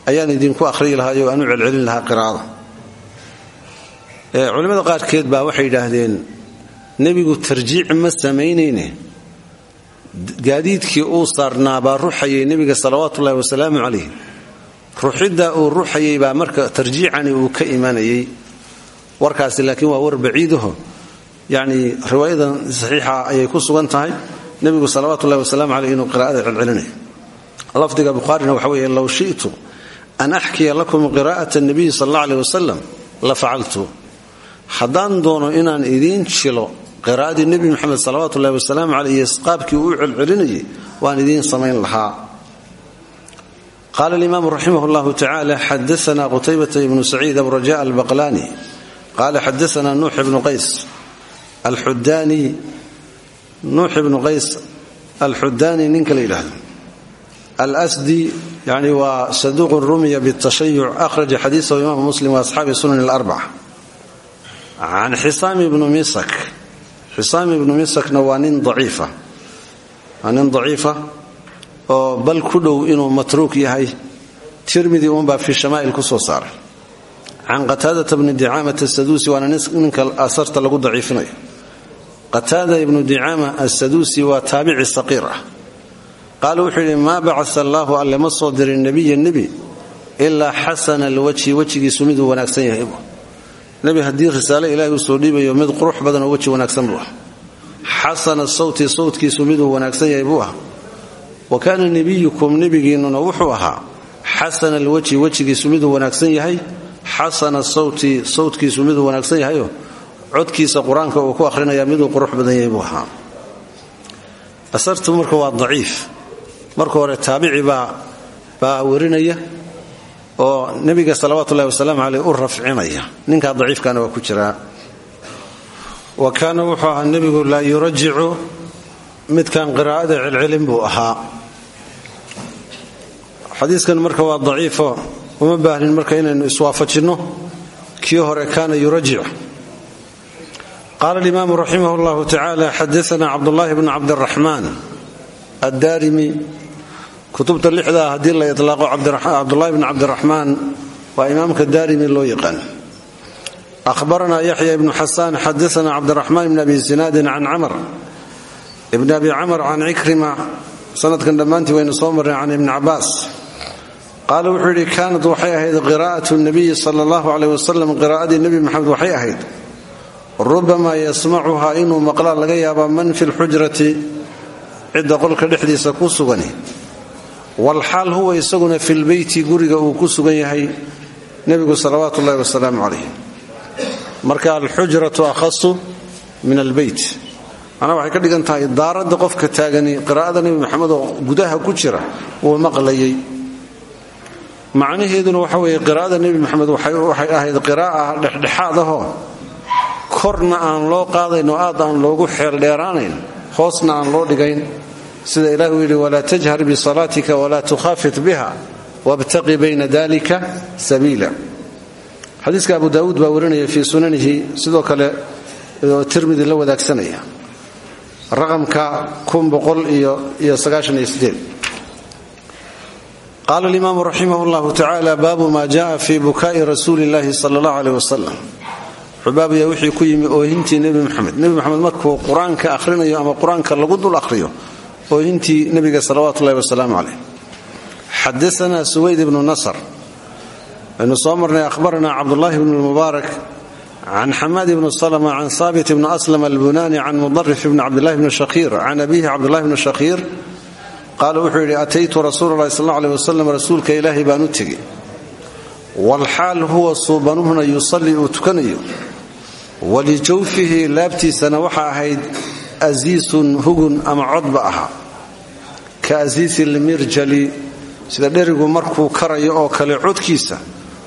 ayaan idinku akhriyi lahaa oo aan u celcelin lahaa qiraa'ada culimmada qaarkeed baa waxay yidhaahdeen nebigu tarjiic ma samaynayne gaadiidkii uu saarnaa baa ruxayay nebiga salawaatuullahi wasalaamu calayh ruxidda uu ruxayay baa marka tarjiicani uu ka imanayay warkaasi laakiin waa war baciidaho. Yacnii riwaayadan saxiixa ayay ku sugan tahay nebigu salawatullahi wasalaamu caleyh inuu qiraa'ada celcelinayo lafdiga bukhaarina waxa weeye low shi'tu an axkiya lakum qiraa'ata nabiyi sal alla aleh wasalam la facaltu haddaan doono inaan idiin jilo qiraa'adii nebi moxamed salawatullahi wasalaamu caleyh iyo qaabkii uu celcelinayay waan idiin samayn lahaa qaala alimaamu raximah llahu tacala xadaana qutaybata ibnu saciid abraja albaqlani qaala xadaana nuux ibnu qays alxudaani nuux ibnu qays alxudaani ninka la yidhaahdo alsdi yani waa saduuqun rumiya bitashayuc akhraja xadiisahu imaamu muslim waasxaabi sunan alarbaca can xisaam ibnu misak xisaam ibnu misakna waa nin daciifa waa nin daciifa oo bal ku dhow inuu matruuk yahay tirmidi uunbaa fi shamaa'il ku soo saaray can qataadata bni dicaamata asaduusi waana ninka asarta lagu daciifinayo qataada ibnu dicaama asaduusi waa taabici saqiir ah qaala wuxuu yidhi maa bacasa allaahu alle ma soo dirin nebiya nebi ilaa xasana alwajhi wejigiisu miduu wanaagsan yahay nebi haddii risaale ilaahi uu soo dhiibayo mid qurux badanoo weji wanaagsan buu ah. Xasana sawti sawtkiisu miduu wanaagsan yahay buu ah. Wa kaana nebiyukum nebigiinnuna wuxuu ahaa xasana alwajhi wejigiisu miduu wanaagsan yahay. Xasana sawti sawtkiisu miduu wanaagsan yahayo codkiisa qur'aanka uu badan marka hore taabici baa warinaya oo nebiga salawaatullahi wasalaamu caleyh u rafcinaya. Ninkaa daciifkana waa ku jiraa. Wa kaana wuxuu ahaa nebigu laa yurajicu midkan qiraa'ada celcelin buu ahaa. Xadiiskan marka waa daciifo uma baahnin marka inaynu iswaafajinno kii hore kaana yurajic qaala alimaamu raximah llahu tacaala xadaana cabdullaahi bnu cabdiraxmaan addaarimi kutubta lixdaa haddii la ilaaqo cabdulahi bn cabdiraxmaan waa imaamka daarimi loo yaqaan. Ahbaranaa yaxya ibnu xasaan xadaana cabdiraxmaan bn abi zinaadin can camr ibn abi camr can cikrima sanadkan dhammaantii waynu soo marnay can ibni cabaas qaala wuxuu yidhi kaanat waxay ahayd qiraa'at nabiyi sala allahu caleyh wasalam qiraa'adii nebi maxamed waxay ahayd. Rubamaa yasmacuhaa inuu maqlaa laga yaabaa man fi lxujrati cidda qolka dhexdiisa ku sugani. Walxaal huwa isaguna filbeyti guriga uu ku sugan yahay nebigu salawaatu ullahi wasalaamu calayh marka alxujratu akhasu min albeyt macnaa waxay ka dhigan tahay daaradda qofka taagani qiraa'ada nebi maxamed oo gudaha ku jira wuu maqlayay. Macnaheeduna waxa weeye qiraa'ada nebi maxamed waxay ahayd qiraa'a dhexdhexaad ahoo korna aan loo qaadayn oo aad aan loogu xeeldheeraanayn hoosna aan loo dhigayn sida ilahi uu yidhi walaa tajhar bisalaatika walaa tukhaafit biha wabtaqi bayna dalika sabiila xadiiska abu daawuud baa warinaya fii sunanihi sidoo kale tirmidi la wadaagsanaya raqamka qaala alimaamu raximah llahu tacaala baabu ma jaءa fi buka'i rasuuli اllahi sala اllah aleyh wasalam xubaabaya wixii ku yimi oohintii nebi maxamed nebi maxamed markuu qur'aanka akhrinayo ama qur'aanka lagu dul akhriyo oohintii nebiga salawaatu ullahi wasalaamu caleyh xadaana suwayd ibnu nasr. Aynu soo marnay ahbaranaa cabdullahi bn lmubaarak can xamaad ibni salma can saabit ibni aslam albunani can mudarif ibni cabdillahi bni shakiir can abihi cabdullahi bni shakiir qaala wuxuu yidhi ataytu rasuula llahi sal aleh wasalam rasuulka ilaahay baan u tegey walxaal huwa suubanuhuna yusallii uu tukanayo walijawfihi laabtiisana waxa ahayd asiisun hugun ama codba ahaa ka asiisi lmirjali sida dherigu markuu karayo oo kale codkiisa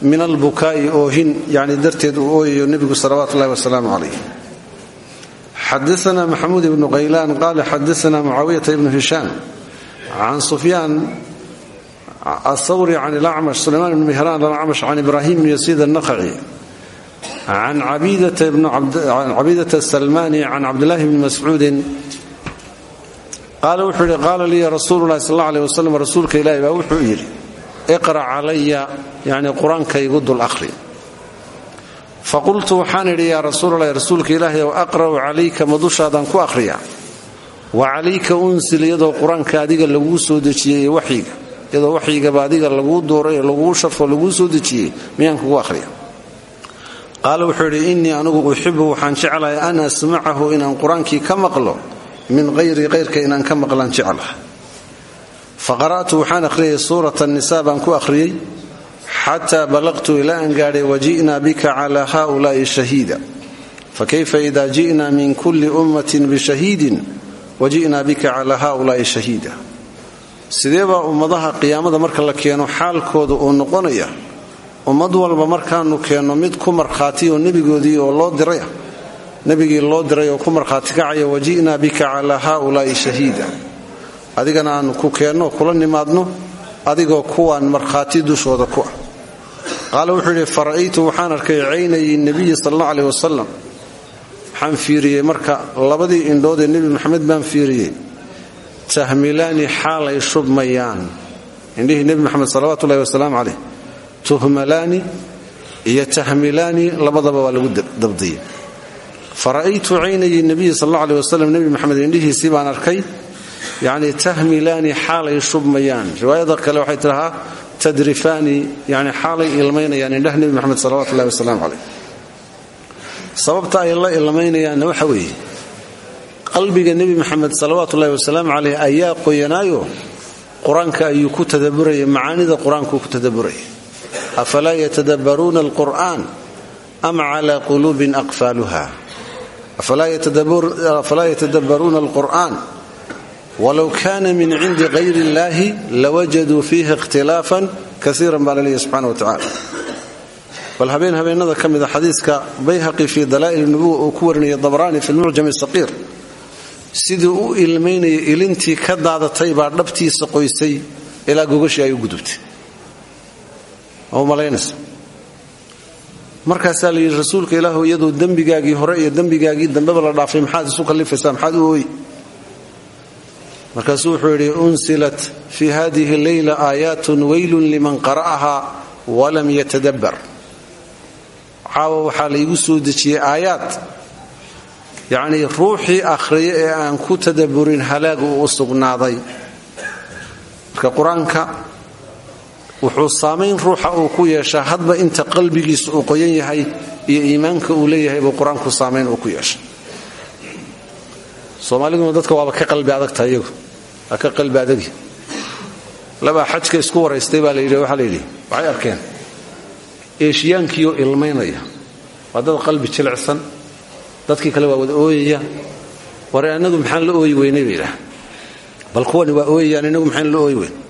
min albukaa'i oohin yani darteed uu ooyayo nebigu salawaatu ullahi wasalaamu calayh xadaana maxamuud ibnu qaylaan qaala xadaana mucaawiyata ibnu hishaam can sufyaan athawri can ilacmash sulaymaan ibn mihraan alacmash can ibraahim annakhaci can cabidata salmani can cabdillahi bni mascuudin qaala wuxuu yidhi qaala lii rasuulu lahi sal alla aleh wasalam rasuulka ilaahi baa wuxuu yidhi iqra' calaya yani qur'aanka igu dul akhri faqultu waxaan idhi yaa rasuulalahi rasuulka ilaahi ow aqra'u calayka ma dushaadaan ku akhriya wa calayka unsil iyadoo qur'aanka adiga laguu soo dejiyey ee waxyiga iyadoo waxyigaba adiga laguu dooray laguu sharfo laguu soo dejiyey miyaan kugu akhriya qaala wuxuu yidhi innii anugu uxibu waxaan jeclahay an asmacahu inaan qur'aankii ka maqlo min hayri kayrka inaan ka maqlaan jeclaha fa qara'tu waxaan akhriyay suurata nisa baan ku akhriyey xataa balaqtu ilaa aan gaadhay waji'naa bika calaa haulaai shahiida. Fakayfa ida ji'na min kulli ummatin bishahiidin waji'naa bika calaa haulaai shahiida. Sideebaa ummadaha qiyaamada marka la keeno xaalkooda uu noqonaya ummad walba markaanu keenno mid ku markhaati oo nebigoodii oo loo diray nebigii loo diray oo ku markhaati kacaya waji'naa bika calaa haulaai shahiida. Adigana aanu ku keenno kula nimaadno adigoo kuwaan markhaati dushooda ku ah. Qaala wuxuu fara'aytu waxaan arkay caynayi nebiyi sal alla aleh wasalam waxaan marka labadii indhood ee nebi maxamed baan fiiriyey tahmilaani xaalay shubmayaan. Indhihii nebi maxamed salawaatu ullahi wasalaamu caleyh tuhmalaani iyo tahmilaani labadaba waa lagu dabdiyey fara'aytu caynayi nebiyi sal alla aleh wasalam nebi maxamed indhihiisii baan arkay. Yacni tahmilaani xaalay shubmayaan. Riwaayada kale waxay tidhahaa tadrifaani yani xaalay ilmaynayaan indhaha nebi maxamed salawatu ullahi wasalaamu sababta ay la ilmaynayaanna waxa weeye qalbiga nebi maxamed salawaatu ullahi wasalaamu caleyh ayaa qoyanaayo qur'aanka ayuu ku tadaburaya macaanida qur'aankuu ku tadaburaya afalaa yatadabbaruuna alqur'an am cala quluubin aqfaaluha? Afalaa yatadabbaruuna alqur'an wlow kana min cindi hayr اllahi lawajaduu fiihi ikhtilaafan kaiira baa laleeyahy subxana watacaala bal habeen habeenada ka mida xadiiska bayhaqi fii dalaa'il nubuwa uu ku warinaya dabraani fi lmucjam saqiir siduu u ilmaynaya ilintii ka daadatay baa dhabtiisa qoysay ilaa gogashii ay u gudubtay oo malaynaysa markaasaa la yidhi rasuulka ilaahu iyadoo dembigaagii hore iyo dembigaagii dambeba la dhaafay maxaad isu kallifaysaa maxaad u ooyi markaasuu unsilat fii hadihi leyla aayaatun weylun liman qara'ahaa walam yatadabbar. Caawa waxaa laygu soo dejiyey aayaad yacnii ruuxii akhriya ee aan ku tadabburin halaaga uu u sugnaaday. Marka qur'aanka wuxuu saamayn ruuxa uu ku yeeshaa hadba inta qalbigiisa uu qoyan yahay iyo iimaanka uu leeyahay buu qur'aanku uu ku yeesha soomaaliduna dadka waaba ka qalbi adagta iyagu waa ka qalbi adagi. Labaa xajka isku waraystay baa layidhi waxaa layidhi waxay arkeen eeshiyaankiioo ilmaynaya waa dad qalbi jilicsan dadkii kale waa wada ooyaya ware annagu maxaan la ooyi weynay bay idhaah bal kuwani waa ooyayaan inagu maxaan la ooyi weyn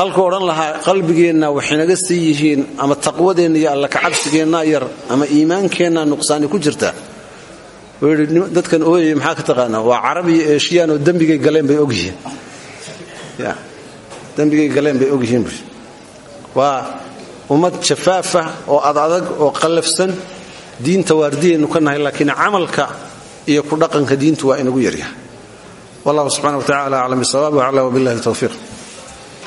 halkuu odhan lahaa qalbigeenna waxaynaga sii yihiin ama taqwadeenna iyo alla kacabsigeennaa yar ama iimaankeenna nuqsaani ku jirta? Wuu yidhi dadkan maxaa ka taqaanaa? Waa carab iyo eeshiyaan oo dembigay galeen bay ogyihiin dembigay galeen bay ogyihiin bu waa ummad jafaafah oo adadag oo qallafsan diinta waardiyaynu ka nahay laakiin camalka iyo ku dhaqanka diintu waa inagu yaryahay. Wallahu subxana wa tacala aclam bisawaab wacla wabillahi towfiiq